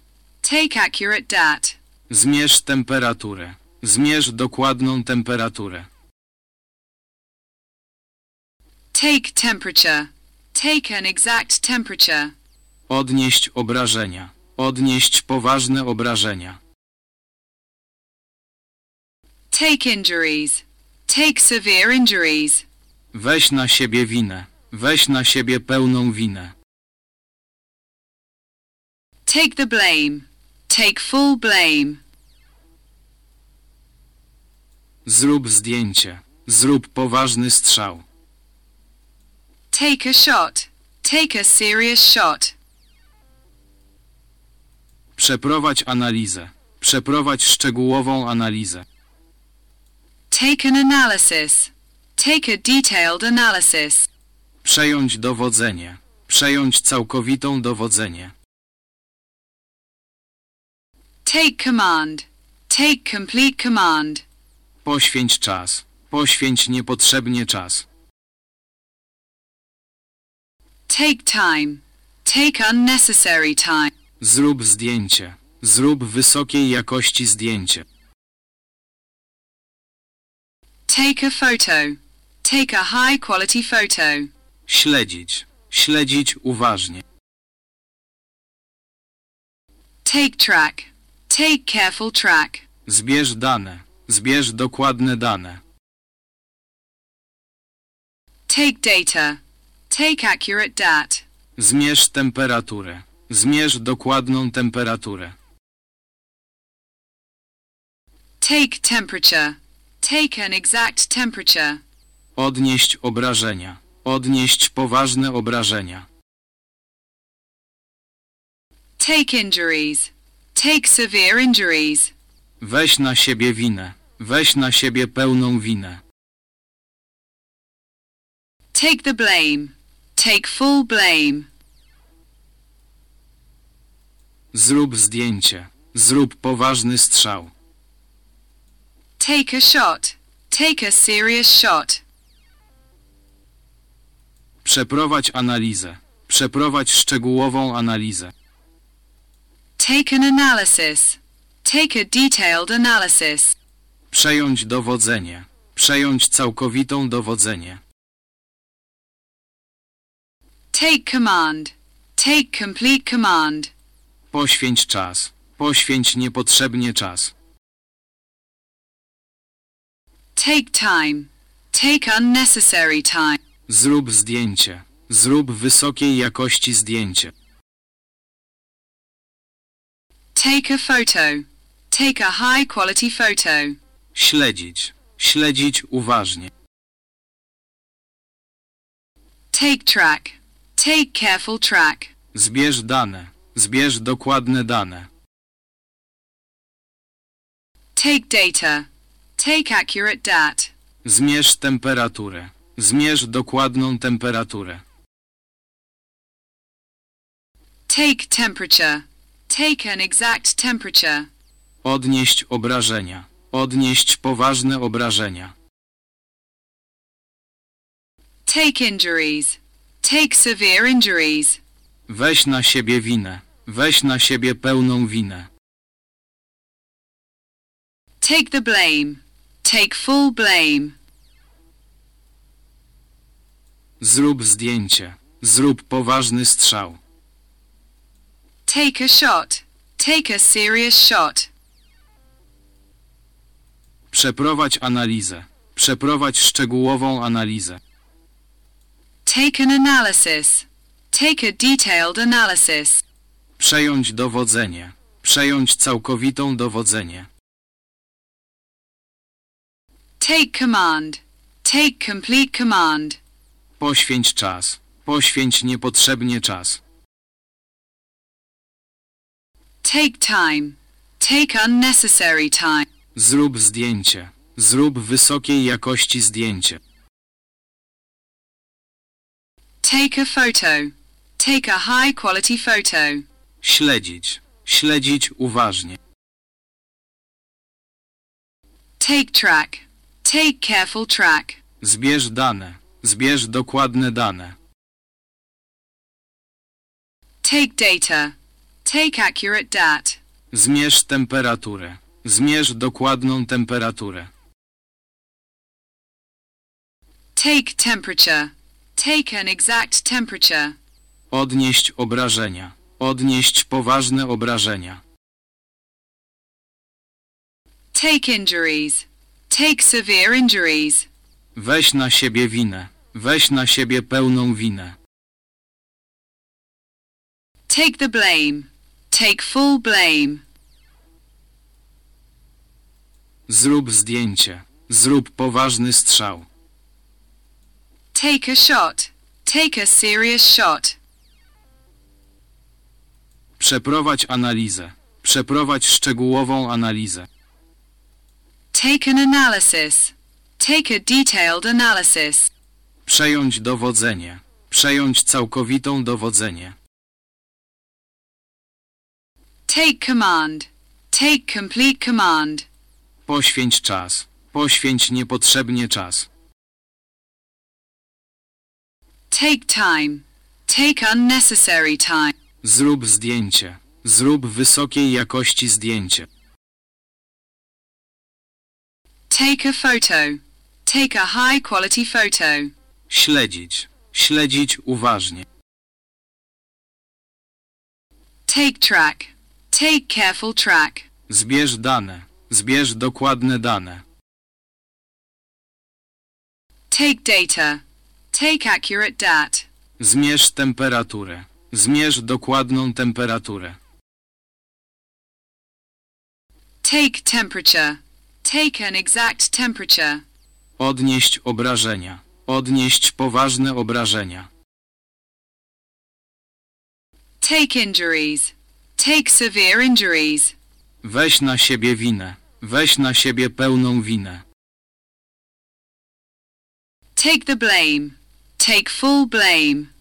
[SPEAKER 2] Take accurate dat.
[SPEAKER 1] Zmierz temperaturę. Zmierz dokładną temperaturę.
[SPEAKER 2] Take temperature. Take an exact temperature.
[SPEAKER 1] Odnieść obrażenia. Odnieść poważne obrażenia.
[SPEAKER 2] Take injuries. Take severe injuries.
[SPEAKER 1] Weź na siebie winę. Weź na siebie pełną winę.
[SPEAKER 2] Take the blame. Take full blame.
[SPEAKER 1] Zrób zdjęcie. Zrób poważny strzał.
[SPEAKER 2] Take a shot. Take a serious shot.
[SPEAKER 1] Przeprowadź analizę. Przeprowadź szczegółową analizę.
[SPEAKER 2] Take an analysis. Take a detailed analysis.
[SPEAKER 1] Przejąć dowodzenie. Przejąć całkowitą dowodzenie.
[SPEAKER 2] Take command. Take complete command.
[SPEAKER 1] Poświęć czas. Poświęć niepotrzebnie czas.
[SPEAKER 2] Take time. Take unnecessary time.
[SPEAKER 1] Zrób zdjęcie. Zrób wysokiej jakości zdjęcie.
[SPEAKER 2] Take a photo. Take a high quality photo.
[SPEAKER 1] Śledzić. Śledzić uważnie.
[SPEAKER 2] Take track. Take careful track.
[SPEAKER 1] Zbierz dane. Zbierz dokładne dane.
[SPEAKER 2] Take data. Take accurate dat.
[SPEAKER 1] Zmierz temperaturę. Zmierz dokładną temperaturę.
[SPEAKER 2] Take temperature. Take an exact temperature.
[SPEAKER 1] Odnieść obrażenia. Odnieść poważne obrażenia.
[SPEAKER 2] Take injuries. Take severe injuries.
[SPEAKER 1] Weź na siebie winę. Weź na siebie pełną winę.
[SPEAKER 2] Take the blame. Take full blame.
[SPEAKER 1] Zrób zdjęcie. Zrób poważny strzał.
[SPEAKER 2] Take a shot. Take a serious shot.
[SPEAKER 1] Przeprowadź analizę. Przeprowadź szczegółową analizę.
[SPEAKER 2] Take an analysis. Take a detailed analysis.
[SPEAKER 1] Przejąć dowodzenie. Przejąć całkowitą dowodzenie.
[SPEAKER 2] Take command. Take complete command.
[SPEAKER 1] Poświęć czas. Poświęć niepotrzebnie czas.
[SPEAKER 2] Take time. Take unnecessary time.
[SPEAKER 1] Zrób zdjęcie. Zrób wysokiej jakości zdjęcie.
[SPEAKER 2] Take a photo. Take a high quality photo.
[SPEAKER 1] Śledzić. Śledzić uważnie.
[SPEAKER 2] Take track. Take careful track.
[SPEAKER 1] Zbierz dane. Zbierz dokładne dane.
[SPEAKER 2] Take data. Take accurate dat.
[SPEAKER 1] Zmierz temperaturę. Zmierz dokładną temperaturę.
[SPEAKER 2] Take temperature. Take an exact temperature.
[SPEAKER 1] Odnieść obrażenia. Odnieść poważne obrażenia.
[SPEAKER 2] Take injuries. Take severe injuries.
[SPEAKER 1] Weź na siebie winę. Weź na siebie pełną winę.
[SPEAKER 2] Take the blame. Take full blame.
[SPEAKER 1] Zrób zdjęcie. Zrób poważny strzał.
[SPEAKER 2] Take a shot. Take a serious shot.
[SPEAKER 1] Przeprowadź analizę. Przeprowadź szczegółową analizę.
[SPEAKER 2] Take an analysis. Take a detailed analysis.
[SPEAKER 1] Przejąć dowodzenie. Przejąć całkowitą dowodzenie.
[SPEAKER 2] Take command. Take complete command.
[SPEAKER 1] Poświęć czas. Poświęć niepotrzebnie czas.
[SPEAKER 2] Take time. Take unnecessary time.
[SPEAKER 1] Zrób zdjęcie. Zrób wysokiej jakości zdjęcie.
[SPEAKER 2] Take a photo. Take a high quality photo.
[SPEAKER 1] Śledzić. Śledzić uważnie.
[SPEAKER 2] Take track. Take careful track.
[SPEAKER 1] Zbierz dane. Zbierz dokładne dane.
[SPEAKER 2] Take data. Take accurate dat.
[SPEAKER 1] Zmierz temperaturę. Zmierz dokładną temperaturę.
[SPEAKER 2] Take temperature. Take an exact temperature.
[SPEAKER 1] Odnieść obrażenia. Odnieść poważne obrażenia.
[SPEAKER 2] Take injuries. Take severe injuries.
[SPEAKER 1] Weź na siebie winę. Weź na siebie pełną winę.
[SPEAKER 2] Take the blame. Take full blame.
[SPEAKER 1] Zrób zdjęcie. Zrób poważny strzał.
[SPEAKER 2] Take a shot. Take a serious shot.
[SPEAKER 1] Przeprowadź analizę. Przeprowadź szczegółową analizę.
[SPEAKER 2] Take an analysis. Take a detailed analysis.
[SPEAKER 1] Przejąć dowodzenie. Przejąć całkowitą dowodzenie.
[SPEAKER 2] Take command. Take complete command.
[SPEAKER 1] Poświęć czas. Poświęć niepotrzebnie czas.
[SPEAKER 2] Take time. Take unnecessary time.
[SPEAKER 1] Zrób zdjęcie. Zrób wysokiej jakości zdjęcie.
[SPEAKER 2] Take a photo. Take a high quality photo.
[SPEAKER 1] Śledzić. Śledzić uważnie.
[SPEAKER 2] Take track. Take careful track.
[SPEAKER 1] Zbierz dane. Zbierz dokładne dane.
[SPEAKER 2] Take data. Take accurate dat.
[SPEAKER 1] Zmierz temperaturę. Zmierz dokładną temperaturę.
[SPEAKER 2] Take temperature. Take an exact temperature.
[SPEAKER 1] Odnieść obrażenia. Odnieść poważne obrażenia.
[SPEAKER 2] Take injuries. Take severe injuries.
[SPEAKER 1] Weź na siebie winę. Weź na siebie pełną winę.
[SPEAKER 2] Take the blame. Take full blame.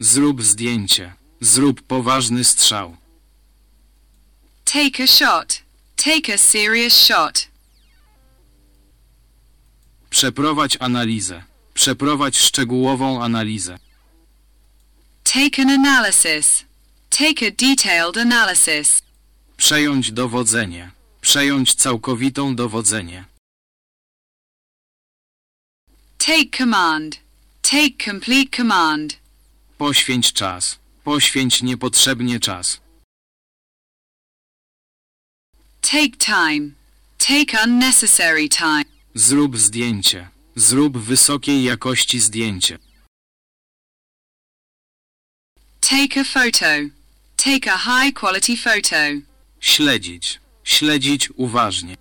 [SPEAKER 1] Zrób zdjęcie. Zrób poważny strzał.
[SPEAKER 2] Take a shot. Take a serious shot.
[SPEAKER 1] Przeprowadź analizę. Przeprowadź szczegółową analizę.
[SPEAKER 2] Take an analysis. Take a detailed analysis.
[SPEAKER 1] Przejąć dowodzenie. Przejąć całkowitą dowodzenie.
[SPEAKER 2] Take command. Take complete command.
[SPEAKER 1] Poświęć czas. Poświęć niepotrzebnie czas.
[SPEAKER 2] Take time. Take unnecessary time.
[SPEAKER 1] Zrób zdjęcie. Zrób wysokiej jakości zdjęcie.
[SPEAKER 2] Take a photo. Take a high quality photo.
[SPEAKER 1] Śledzić. Śledzić uważnie.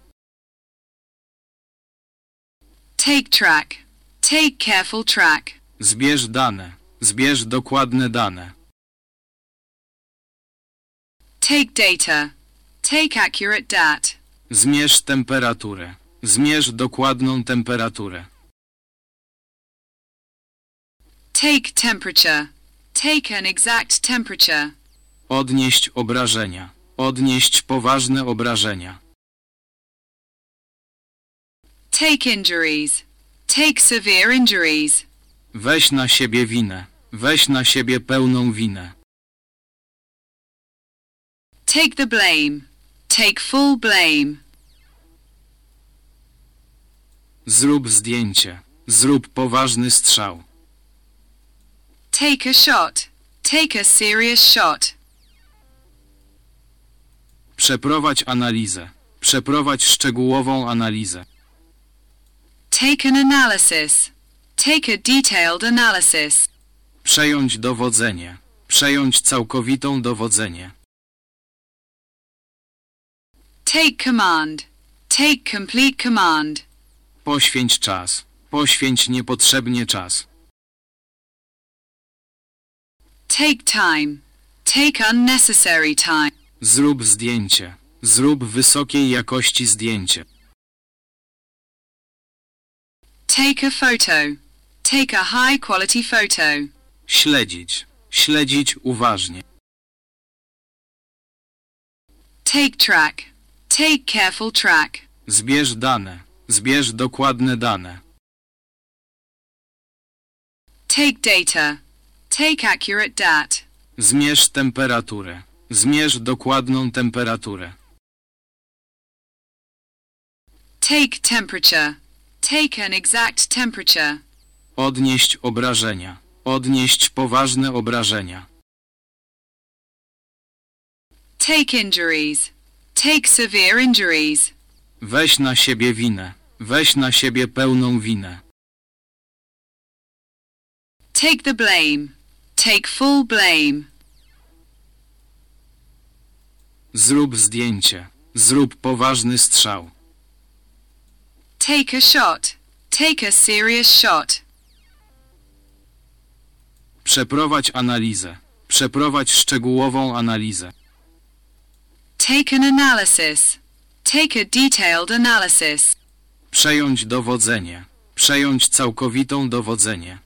[SPEAKER 2] Take track. Take careful track.
[SPEAKER 1] Zbierz dane. Zbierz dokładne dane.
[SPEAKER 2] Take data. Take accurate dat.
[SPEAKER 1] Zmierz temperaturę. Zmierz dokładną temperaturę.
[SPEAKER 2] Take temperature. Take an exact temperature.
[SPEAKER 1] Odnieść obrażenia. Odnieść poważne obrażenia.
[SPEAKER 2] Take injuries. Take severe injuries.
[SPEAKER 1] Weź na siebie winę. Weź na siebie pełną winę.
[SPEAKER 2] Take the blame. Take full blame.
[SPEAKER 1] Zrób zdjęcie. Zrób poważny strzał.
[SPEAKER 2] Take a shot. Take a serious shot.
[SPEAKER 1] Przeprowadź analizę. Przeprowadź szczegółową analizę.
[SPEAKER 2] Take an analysis. Take a detailed analysis.
[SPEAKER 1] Przejąć dowodzenie. Przejąć całkowitą dowodzenie.
[SPEAKER 2] Take command. Take complete command.
[SPEAKER 1] Poświęć czas. Poświęć niepotrzebnie czas.
[SPEAKER 2] Take time. Take unnecessary time.
[SPEAKER 1] Zrób zdjęcie. Zrób wysokiej jakości zdjęcie.
[SPEAKER 2] Take a photo. Take a high quality photo.
[SPEAKER 1] Śledzić. Śledzić uważnie.
[SPEAKER 2] Take track. Take careful track.
[SPEAKER 1] Zbierz dane. Zbierz dokładne dane.
[SPEAKER 2] Take data. Take accurate dat.
[SPEAKER 1] Zmierz temperaturę. Zmierz dokładną temperaturę.
[SPEAKER 2] Take temperature. Take an exact temperature.
[SPEAKER 1] Odnieść obrażenia. Odnieść poważne obrażenia.
[SPEAKER 2] Take injuries. Take severe injuries.
[SPEAKER 1] Weź na siebie winę. Weź na siebie pełną winę.
[SPEAKER 2] Take the blame. Take full blame.
[SPEAKER 1] Zrób zdjęcie. Zrób poważny strzał.
[SPEAKER 2] Take a shot. Take a serious shot.
[SPEAKER 1] Przeprowadź analizę. Przeprowadź szczegółową analizę.
[SPEAKER 2] Take an analysis. Take a detailed analysis.
[SPEAKER 1] Przejąć dowodzenie. Przejąć całkowitą dowodzenie.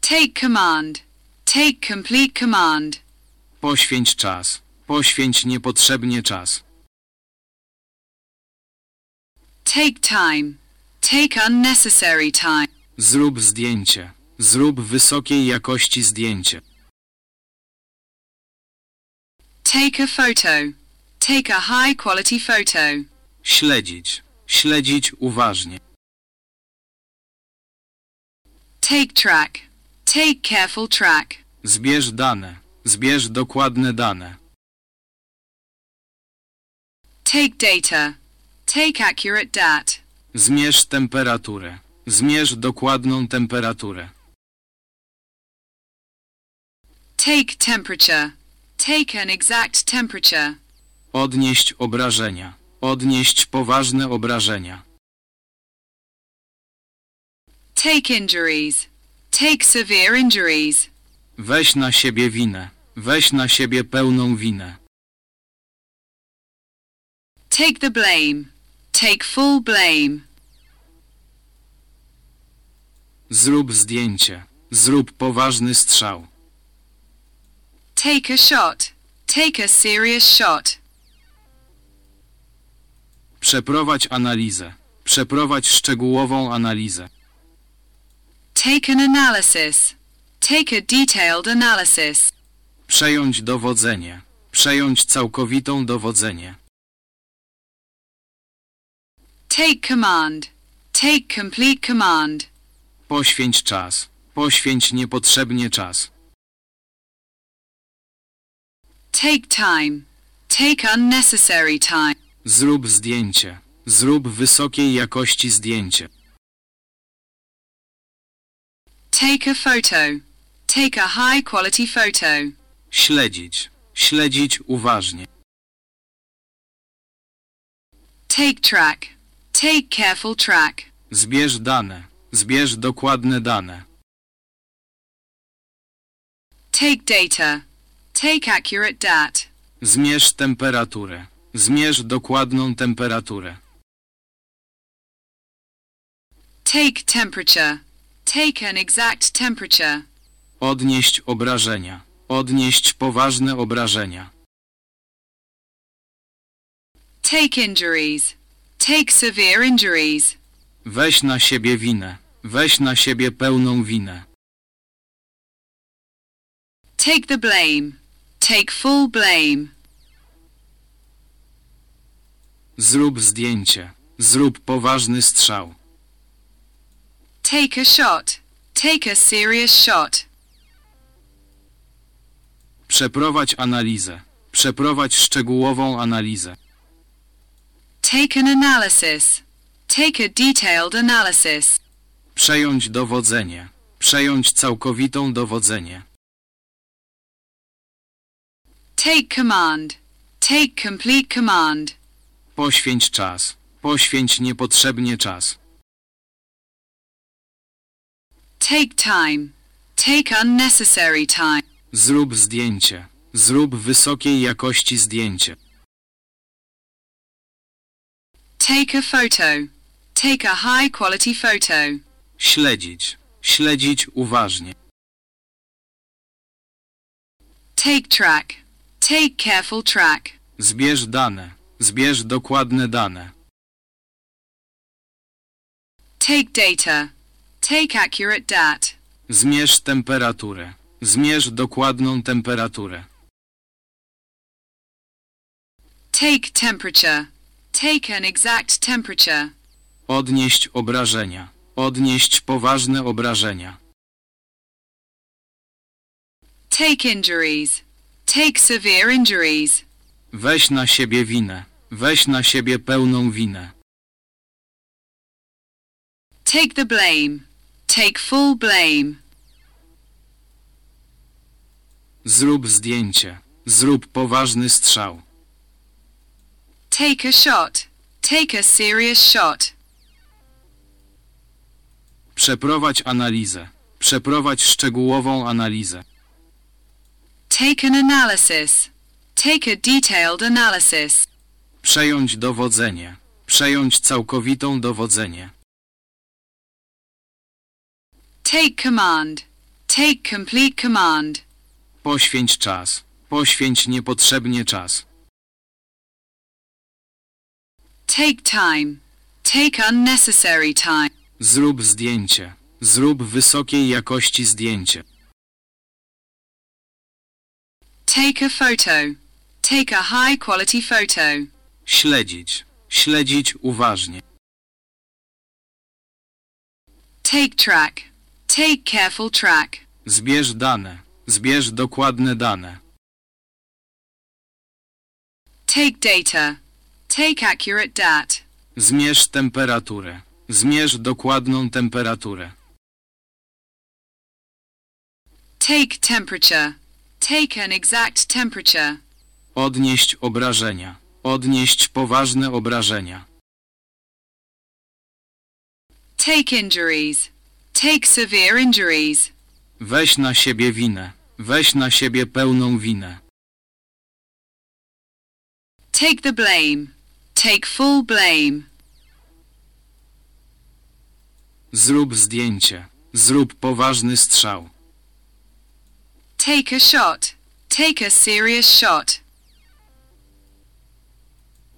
[SPEAKER 2] Take command. Take complete command.
[SPEAKER 1] Poświęć czas. Poświęć niepotrzebnie czas.
[SPEAKER 2] Take time. Take unnecessary time.
[SPEAKER 1] Zrób zdjęcie. Zrób wysokiej jakości zdjęcie.
[SPEAKER 2] Take a photo. Take a high quality photo.
[SPEAKER 1] Śledzić. Śledzić uważnie.
[SPEAKER 2] Take track. Take careful track.
[SPEAKER 1] Zbierz dane. Zbierz dokładne dane.
[SPEAKER 2] Take data. Take accurate dat.
[SPEAKER 1] Zmierz temperaturę. Zmierz dokładną temperaturę.
[SPEAKER 2] Take temperature. Take an exact temperature.
[SPEAKER 1] Odnieść obrażenia. Odnieść poważne obrażenia.
[SPEAKER 2] Take injuries. Take severe injuries.
[SPEAKER 1] Weź na siebie winę. Weź na siebie pełną winę.
[SPEAKER 2] Take the blame. Take full blame.
[SPEAKER 1] Zrób zdjęcie. Zrób poważny strzał.
[SPEAKER 2] Take a shot. Take a serious shot.
[SPEAKER 1] Przeprowadź analizę. Przeprowadź szczegółową analizę.
[SPEAKER 2] Take an analysis. Take a detailed analysis.
[SPEAKER 1] Przejąć dowodzenie. Przejąć całkowitą dowodzenie.
[SPEAKER 2] Take command. Take complete command.
[SPEAKER 1] Poświęć czas. Poświęć niepotrzebnie czas.
[SPEAKER 2] Take time. Take unnecessary time.
[SPEAKER 1] Zrób zdjęcie. Zrób wysokiej jakości zdjęcie.
[SPEAKER 2] Take a photo. Take a high quality photo.
[SPEAKER 1] Śledzić. Śledzić uważnie.
[SPEAKER 2] Take track. Take careful track.
[SPEAKER 1] Zbierz dane. Zbierz dokładne dane.
[SPEAKER 2] Take data. Take accurate dat.
[SPEAKER 1] Zmierz temperaturę. Zmierz dokładną temperaturę.
[SPEAKER 2] Take temperature. Take an exact temperature.
[SPEAKER 1] Odnieść obrażenia. Odnieść poważne obrażenia.
[SPEAKER 2] Take injuries. Take severe injuries.
[SPEAKER 1] Weź na siebie winę. Weź na siebie pełną winę.
[SPEAKER 2] Take the blame. Take full blame.
[SPEAKER 1] Zrób zdjęcie. Zrób poważny strzał.
[SPEAKER 2] Take a shot. Take a serious shot.
[SPEAKER 1] Przeprowadź analizę. Przeprowadź szczegółową analizę.
[SPEAKER 2] Take an analysis. Take a detailed analysis.
[SPEAKER 1] Przejąć dowodzenie. Przejąć całkowitą dowodzenie.
[SPEAKER 2] Take command. Take complete command.
[SPEAKER 1] Poświęć czas. Poświęć niepotrzebnie czas.
[SPEAKER 2] Take time. Take unnecessary time.
[SPEAKER 1] Zrób zdjęcie. Zrób wysokiej jakości zdjęcie.
[SPEAKER 2] Take a photo. Take a high quality photo.
[SPEAKER 1] Śledzić. Śledzić uważnie.
[SPEAKER 2] Take track. Take careful track.
[SPEAKER 1] Zbierz dane. Zbierz dokładne dane.
[SPEAKER 2] Take data. Take accurate dat.
[SPEAKER 1] Zmierz temperaturę. Zmierz dokładną temperaturę.
[SPEAKER 2] Take temperature. Take an exact temperature.
[SPEAKER 1] Odnieść obrażenia. Odnieść poważne obrażenia.
[SPEAKER 2] Take injuries. Take severe injuries.
[SPEAKER 1] Weź na siebie winę. Weź na siebie pełną winę.
[SPEAKER 2] Take the blame. Take full blame.
[SPEAKER 1] Zrób zdjęcie. Zrób poważny strzał.
[SPEAKER 2] Take a shot. Take a serious shot.
[SPEAKER 1] Przeprowadź analizę. Przeprowadź szczegółową analizę.
[SPEAKER 2] Take an analysis. Take a detailed analysis.
[SPEAKER 1] Przejąć dowodzenie. Przejąć całkowitą dowodzenie.
[SPEAKER 2] Take command. Take complete command.
[SPEAKER 1] Poświęć czas. Poświęć niepotrzebnie czas.
[SPEAKER 2] Take time. Take unnecessary time.
[SPEAKER 1] Zrób zdjęcie. Zrób wysokiej jakości zdjęcie.
[SPEAKER 2] Take a photo. Take a high quality photo.
[SPEAKER 1] Śledzić. Śledzić uważnie.
[SPEAKER 2] Take track. Take careful track.
[SPEAKER 1] Zbierz dane. Zbierz dokładne dane.
[SPEAKER 2] Take data. Take accurate dat.
[SPEAKER 1] Zmierz temperaturę. Zmierz dokładną temperaturę.
[SPEAKER 2] Take temperature. Take an exact temperature.
[SPEAKER 1] Odnieść obrażenia. Odnieść poważne obrażenia.
[SPEAKER 2] Take injuries. Take severe injuries.
[SPEAKER 1] Weź na siebie winę. Weź na siebie pełną winę.
[SPEAKER 2] Take the blame. Take full blame.
[SPEAKER 1] Zrób zdjęcie. Zrób poważny strzał.
[SPEAKER 2] Take a shot. Take a serious shot.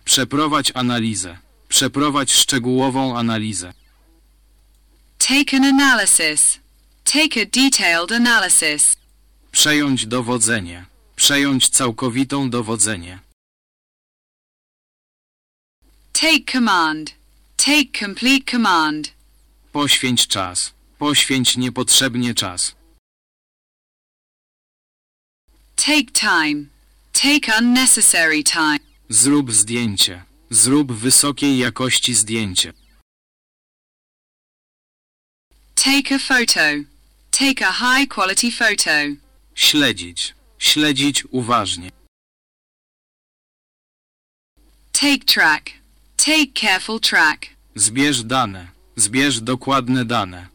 [SPEAKER 1] Przeprowadź analizę. Przeprowadź szczegółową analizę.
[SPEAKER 2] Take an analysis. Take a detailed analysis.
[SPEAKER 1] Przejąć dowodzenie. Przejąć całkowitą dowodzenie.
[SPEAKER 2] Take command. Take complete command.
[SPEAKER 1] Poświęć czas. Poświęć niepotrzebnie czas.
[SPEAKER 2] Take time. Take unnecessary time.
[SPEAKER 1] Zrób zdjęcie. Zrób wysokiej jakości zdjęcie.
[SPEAKER 2] Take a photo. Take a high quality photo.
[SPEAKER 1] Śledzić. Śledzić uważnie.
[SPEAKER 2] Take track. Take careful track.
[SPEAKER 1] Zbierz dane. Zbierz dokładne dane.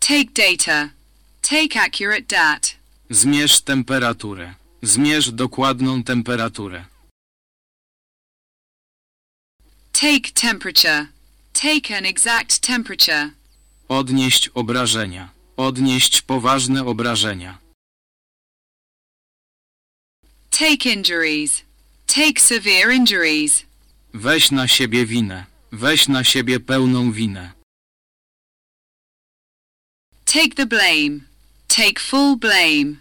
[SPEAKER 2] Take data. Take accurate dat.
[SPEAKER 1] Zmierz temperaturę. Zmierz dokładną temperaturę.
[SPEAKER 2] Take temperature. Take an exact temperature.
[SPEAKER 1] Odnieść obrażenia. Odnieść poważne obrażenia.
[SPEAKER 2] Take injuries. Take severe injuries.
[SPEAKER 1] Weź na siebie winę. Weź na siebie pełną winę.
[SPEAKER 2] Take the blame. Take full blame.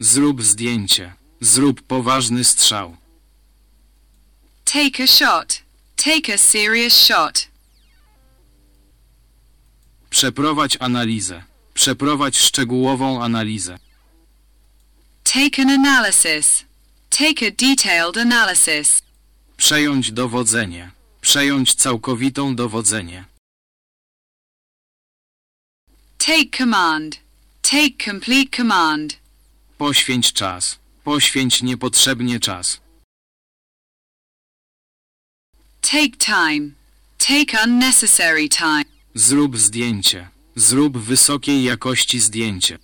[SPEAKER 1] Zrób zdjęcie. Zrób poważny strzał.
[SPEAKER 2] Take a shot. Take a serious shot.
[SPEAKER 1] Przeprowadź analizę. Przeprowadź szczegółową analizę.
[SPEAKER 2] Take an analysis. Take a detailed analysis.
[SPEAKER 1] Przejąć dowodzenie. Przejąć całkowitą dowodzenie.
[SPEAKER 2] Take command. Take complete command.
[SPEAKER 1] Poświęć czas. Poświęć niepotrzebnie czas.
[SPEAKER 2] Take time. Take unnecessary time.
[SPEAKER 1] Zrób zdjęcie. Zrób wysokiej jakości zdjęcie.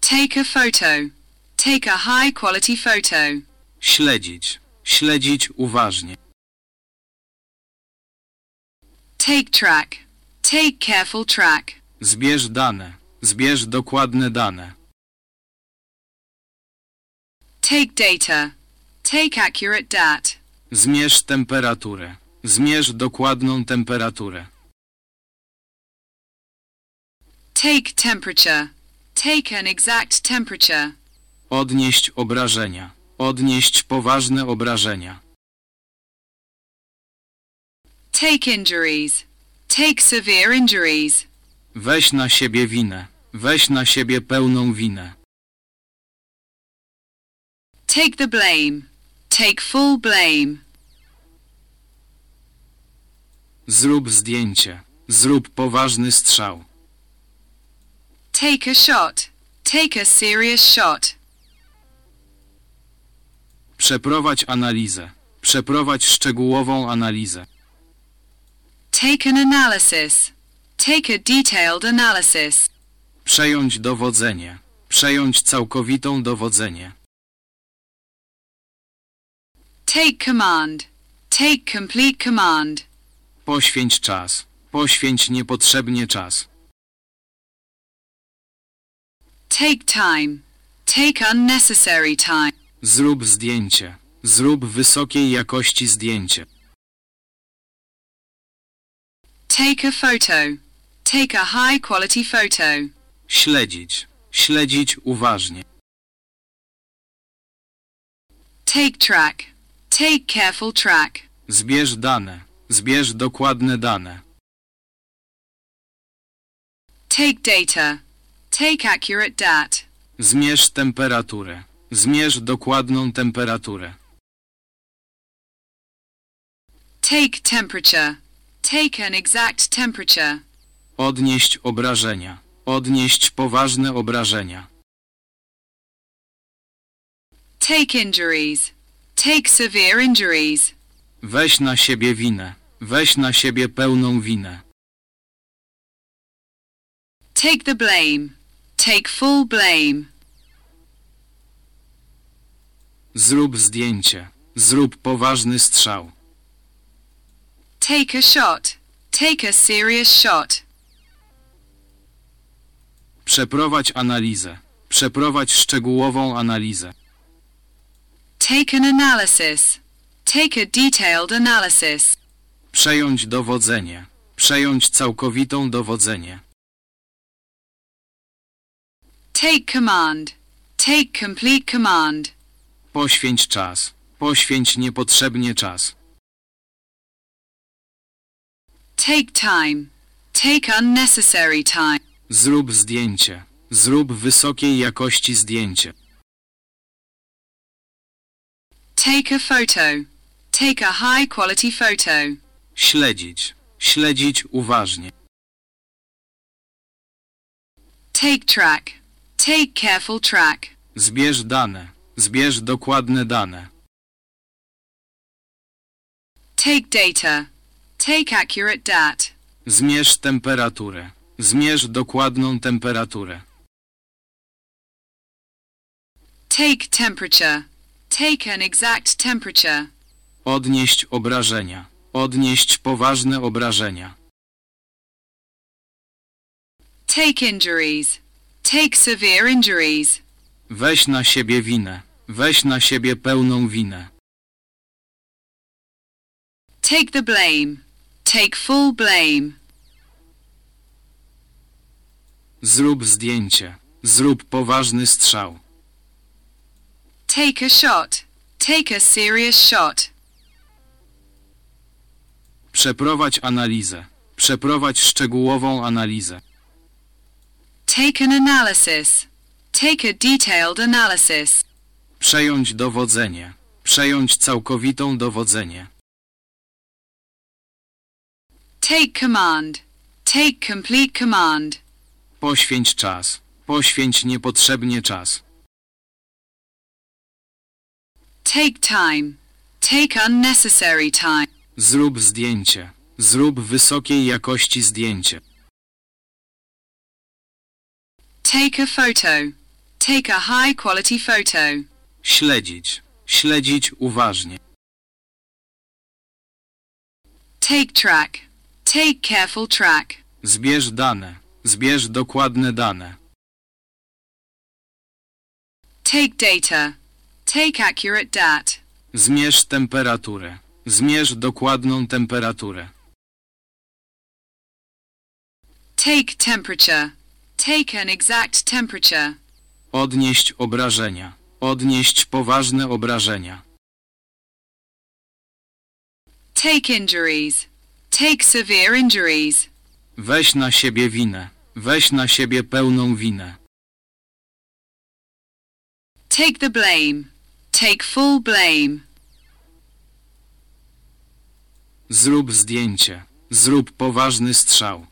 [SPEAKER 2] Take a photo. Take a high quality photo.
[SPEAKER 1] Śledzić. Śledzić uważnie.
[SPEAKER 2] Take track. Take careful track.
[SPEAKER 1] Zbierz dane. Zbierz dokładne dane.
[SPEAKER 2] Take data. Take accurate dat.
[SPEAKER 1] Zmierz temperaturę. Zmierz dokładną temperaturę.
[SPEAKER 2] Take temperature. Take an exact temperature.
[SPEAKER 1] Odnieść obrażenia. Odnieść poważne obrażenia.
[SPEAKER 2] Take injuries. Take severe injuries.
[SPEAKER 1] Weź na siebie winę. Weź na siebie pełną winę.
[SPEAKER 2] Take the blame. Take full blame.
[SPEAKER 1] Zrób zdjęcie. Zrób poważny strzał.
[SPEAKER 2] Take a shot. Take a serious shot.
[SPEAKER 1] Przeprowadź analizę. Przeprowadź szczegółową analizę.
[SPEAKER 2] Take an analysis. Take a detailed analysis.
[SPEAKER 1] Przejąć dowodzenie. Przejąć całkowitą dowodzenie.
[SPEAKER 2] Take command. Take complete command.
[SPEAKER 1] Poświęć czas. Poświęć niepotrzebnie czas.
[SPEAKER 2] Take time. Take unnecessary time.
[SPEAKER 1] Zrób zdjęcie. Zrób wysokiej jakości zdjęcie.
[SPEAKER 2] Take a photo. Take a high quality photo.
[SPEAKER 1] Śledzić. Śledzić uważnie.
[SPEAKER 2] Take track. Take careful track.
[SPEAKER 1] Zbierz dane. Zbierz dokładne dane.
[SPEAKER 2] Take data. Take accurate dat.
[SPEAKER 1] Zmierz temperaturę. Zmierz dokładną temperaturę.
[SPEAKER 2] Take temperature. Take an exact temperature.
[SPEAKER 1] Odnieść obrażenia. Odnieść poważne obrażenia.
[SPEAKER 2] Take injuries. Take severe injuries.
[SPEAKER 1] Weź na siebie winę. Weź na siebie pełną winę.
[SPEAKER 2] Take the blame. Take full blame.
[SPEAKER 1] Zrób zdjęcie. Zrób poważny strzał.
[SPEAKER 2] Take a shot. Take a serious shot.
[SPEAKER 1] Przeprowadź analizę. Przeprowadź szczegółową analizę.
[SPEAKER 2] Take an analysis. Take a detailed analysis.
[SPEAKER 1] Przejąć dowodzenie. Przejąć całkowitą dowodzenie.
[SPEAKER 2] Take command. Take complete command.
[SPEAKER 1] Poświęć czas. Poświęć niepotrzebnie czas.
[SPEAKER 2] Take time. Take unnecessary time.
[SPEAKER 1] Zrób zdjęcie. Zrób wysokiej jakości zdjęcie.
[SPEAKER 2] Take a photo. Take a high quality photo.
[SPEAKER 1] Śledzić. Śledzić uważnie.
[SPEAKER 2] Take track. Take careful track.
[SPEAKER 1] Zbierz dane. Zbierz dokładne dane.
[SPEAKER 2] Take data. Take accurate dat.
[SPEAKER 1] Zmierz temperaturę. Zmierz dokładną temperaturę.
[SPEAKER 2] Take temperature. Take an exact temperature.
[SPEAKER 1] Odnieść obrażenia. Odnieść poważne obrażenia.
[SPEAKER 2] Take injuries. Take severe injuries.
[SPEAKER 1] Weź na siebie winę. Weź na siebie pełną winę.
[SPEAKER 2] Take the blame. Take full blame.
[SPEAKER 1] Zrób zdjęcie. Zrób poważny strzał.
[SPEAKER 2] Take a shot. Take a serious shot.
[SPEAKER 1] Przeprowadź analizę. Przeprowadź szczegółową analizę.
[SPEAKER 2] Take an analysis. Take a detailed analysis.
[SPEAKER 1] Przejąć dowodzenie. Przejąć całkowitą dowodzenie.
[SPEAKER 2] Take command. Take complete command.
[SPEAKER 1] Poświęć czas. Poświęć niepotrzebnie czas.
[SPEAKER 2] Take time. Take unnecessary time.
[SPEAKER 1] Zrób zdjęcie. Zrób wysokiej jakości zdjęcie.
[SPEAKER 2] Take a photo. Take a high quality photo.
[SPEAKER 1] Śledzić. Śledzić uważnie.
[SPEAKER 2] Take track. Take careful track.
[SPEAKER 1] Zbierz dane. Zbierz dokładne dane.
[SPEAKER 2] Take data. Take accurate dat.
[SPEAKER 1] Zmierz temperaturę. Zmierz dokładną temperaturę.
[SPEAKER 2] Take temperature. Take an exact temperature.
[SPEAKER 1] Odnieść obrażenia. Odnieść poważne obrażenia.
[SPEAKER 2] Take injuries. Take severe injuries.
[SPEAKER 1] Weź na siebie winę. Weź na siebie pełną winę.
[SPEAKER 2] Take the blame. Take full blame.
[SPEAKER 1] Zrób zdjęcie. Zrób poważny strzał.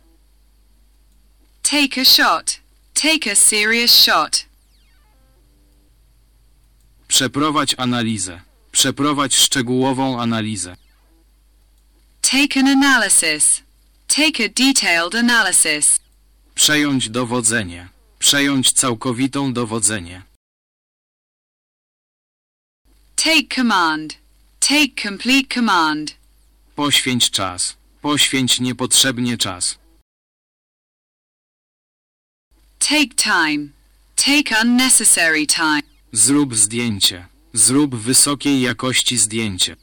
[SPEAKER 2] Take a shot. Take a serious shot.
[SPEAKER 1] Przeprowadź analizę. Przeprowadź szczegółową analizę.
[SPEAKER 2] Take an analysis. Take a detailed analysis.
[SPEAKER 1] Przejąć dowodzenie. Przejąć całkowitą dowodzenie.
[SPEAKER 2] Take command. Take complete command.
[SPEAKER 1] Poświęć czas. Poświęć niepotrzebnie czas.
[SPEAKER 2] Take time. Take unnecessary time.
[SPEAKER 1] Zrób zdjęcie. Zrób wysokiej jakości zdjęcie.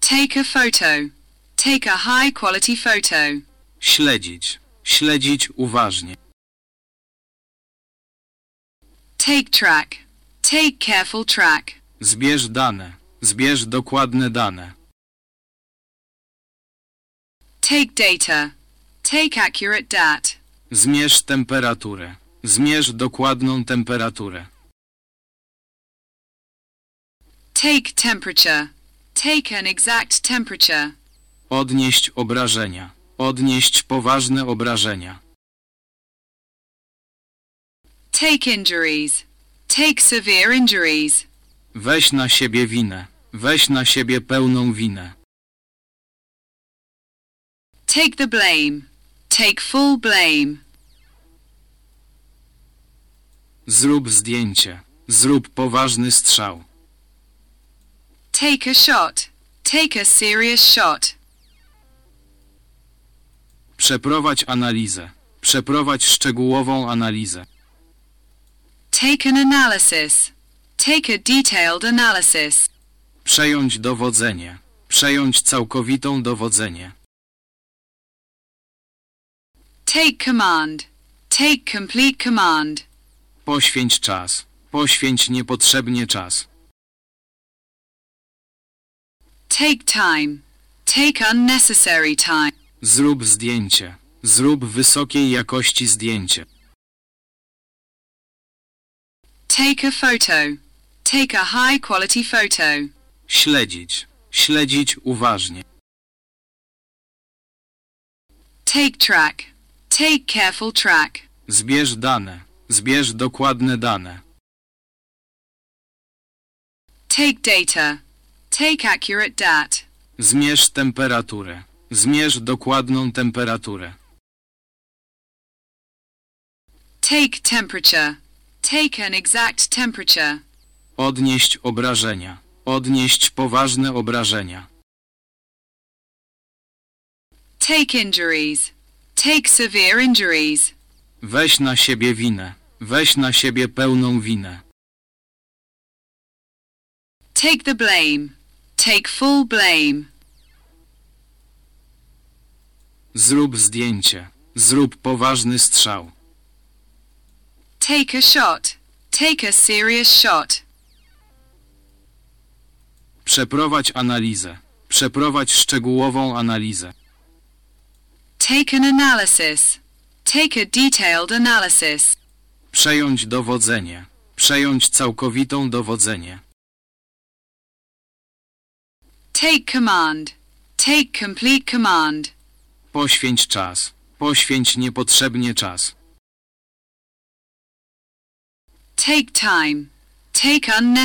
[SPEAKER 2] Take a photo. Take a high quality photo.
[SPEAKER 1] Śledzić. Śledzić uważnie.
[SPEAKER 2] Take track. Take careful track.
[SPEAKER 1] Zbierz dane. Zbierz dokładne dane.
[SPEAKER 2] Take data. Take accurate dat.
[SPEAKER 1] Zmierz temperaturę. Zmierz dokładną temperaturę.
[SPEAKER 2] Take temperature. Take an exact temperature.
[SPEAKER 1] Odnieść obrażenia. Odnieść poważne obrażenia.
[SPEAKER 2] Take injuries. Take severe injuries.
[SPEAKER 1] Weź na siebie winę. Weź na siebie pełną winę.
[SPEAKER 2] Take the blame. Take full blame.
[SPEAKER 1] Zrób zdjęcie. Zrób poważny strzał.
[SPEAKER 2] Take a shot. Take a serious shot.
[SPEAKER 1] Przeprowadź analizę. Przeprowadź szczegółową analizę.
[SPEAKER 2] Take an analysis. Take a detailed analysis.
[SPEAKER 1] Przejąć dowodzenie. Przejąć całkowitą dowodzenie.
[SPEAKER 2] Take command. Take complete command.
[SPEAKER 1] Poświęć czas. Poświęć niepotrzebnie czas.
[SPEAKER 2] Take time. Take unnecessary time.
[SPEAKER 1] Zrób zdjęcie. Zrób wysokiej jakości zdjęcie.
[SPEAKER 2] Take a photo. Take a high quality photo.
[SPEAKER 1] Śledzić. Śledzić uważnie.
[SPEAKER 2] Take track. Take careful track.
[SPEAKER 1] Zbierz dane. Zbierz dokładne dane.
[SPEAKER 2] Take data. Take accurate dat.
[SPEAKER 1] Zmierz temperaturę. Zmierz dokładną temperaturę.
[SPEAKER 2] Take temperature. Take an exact temperature.
[SPEAKER 1] Odnieść obrażenia. Odnieść poważne obrażenia.
[SPEAKER 2] Take injuries. Take severe injuries.
[SPEAKER 1] Weź na siebie winę. Weź na siebie pełną winę.
[SPEAKER 2] Take the blame. Take full blame.
[SPEAKER 1] Zrób zdjęcie. Zrób poważny strzał.
[SPEAKER 2] Take a shot. Take a serious shot.
[SPEAKER 1] Przeprowadź analizę. Przeprowadź szczegółową analizę.
[SPEAKER 2] Take an analysis. Take a detailed analysis.
[SPEAKER 1] Przejąć dowodzenie. Przejąć całkowitą dowodzenie.
[SPEAKER 2] Take command. Take complete command.
[SPEAKER 1] Poświęć czas. Poświęć niepotrzebnie czas.
[SPEAKER 2] Take time. Take unnecessary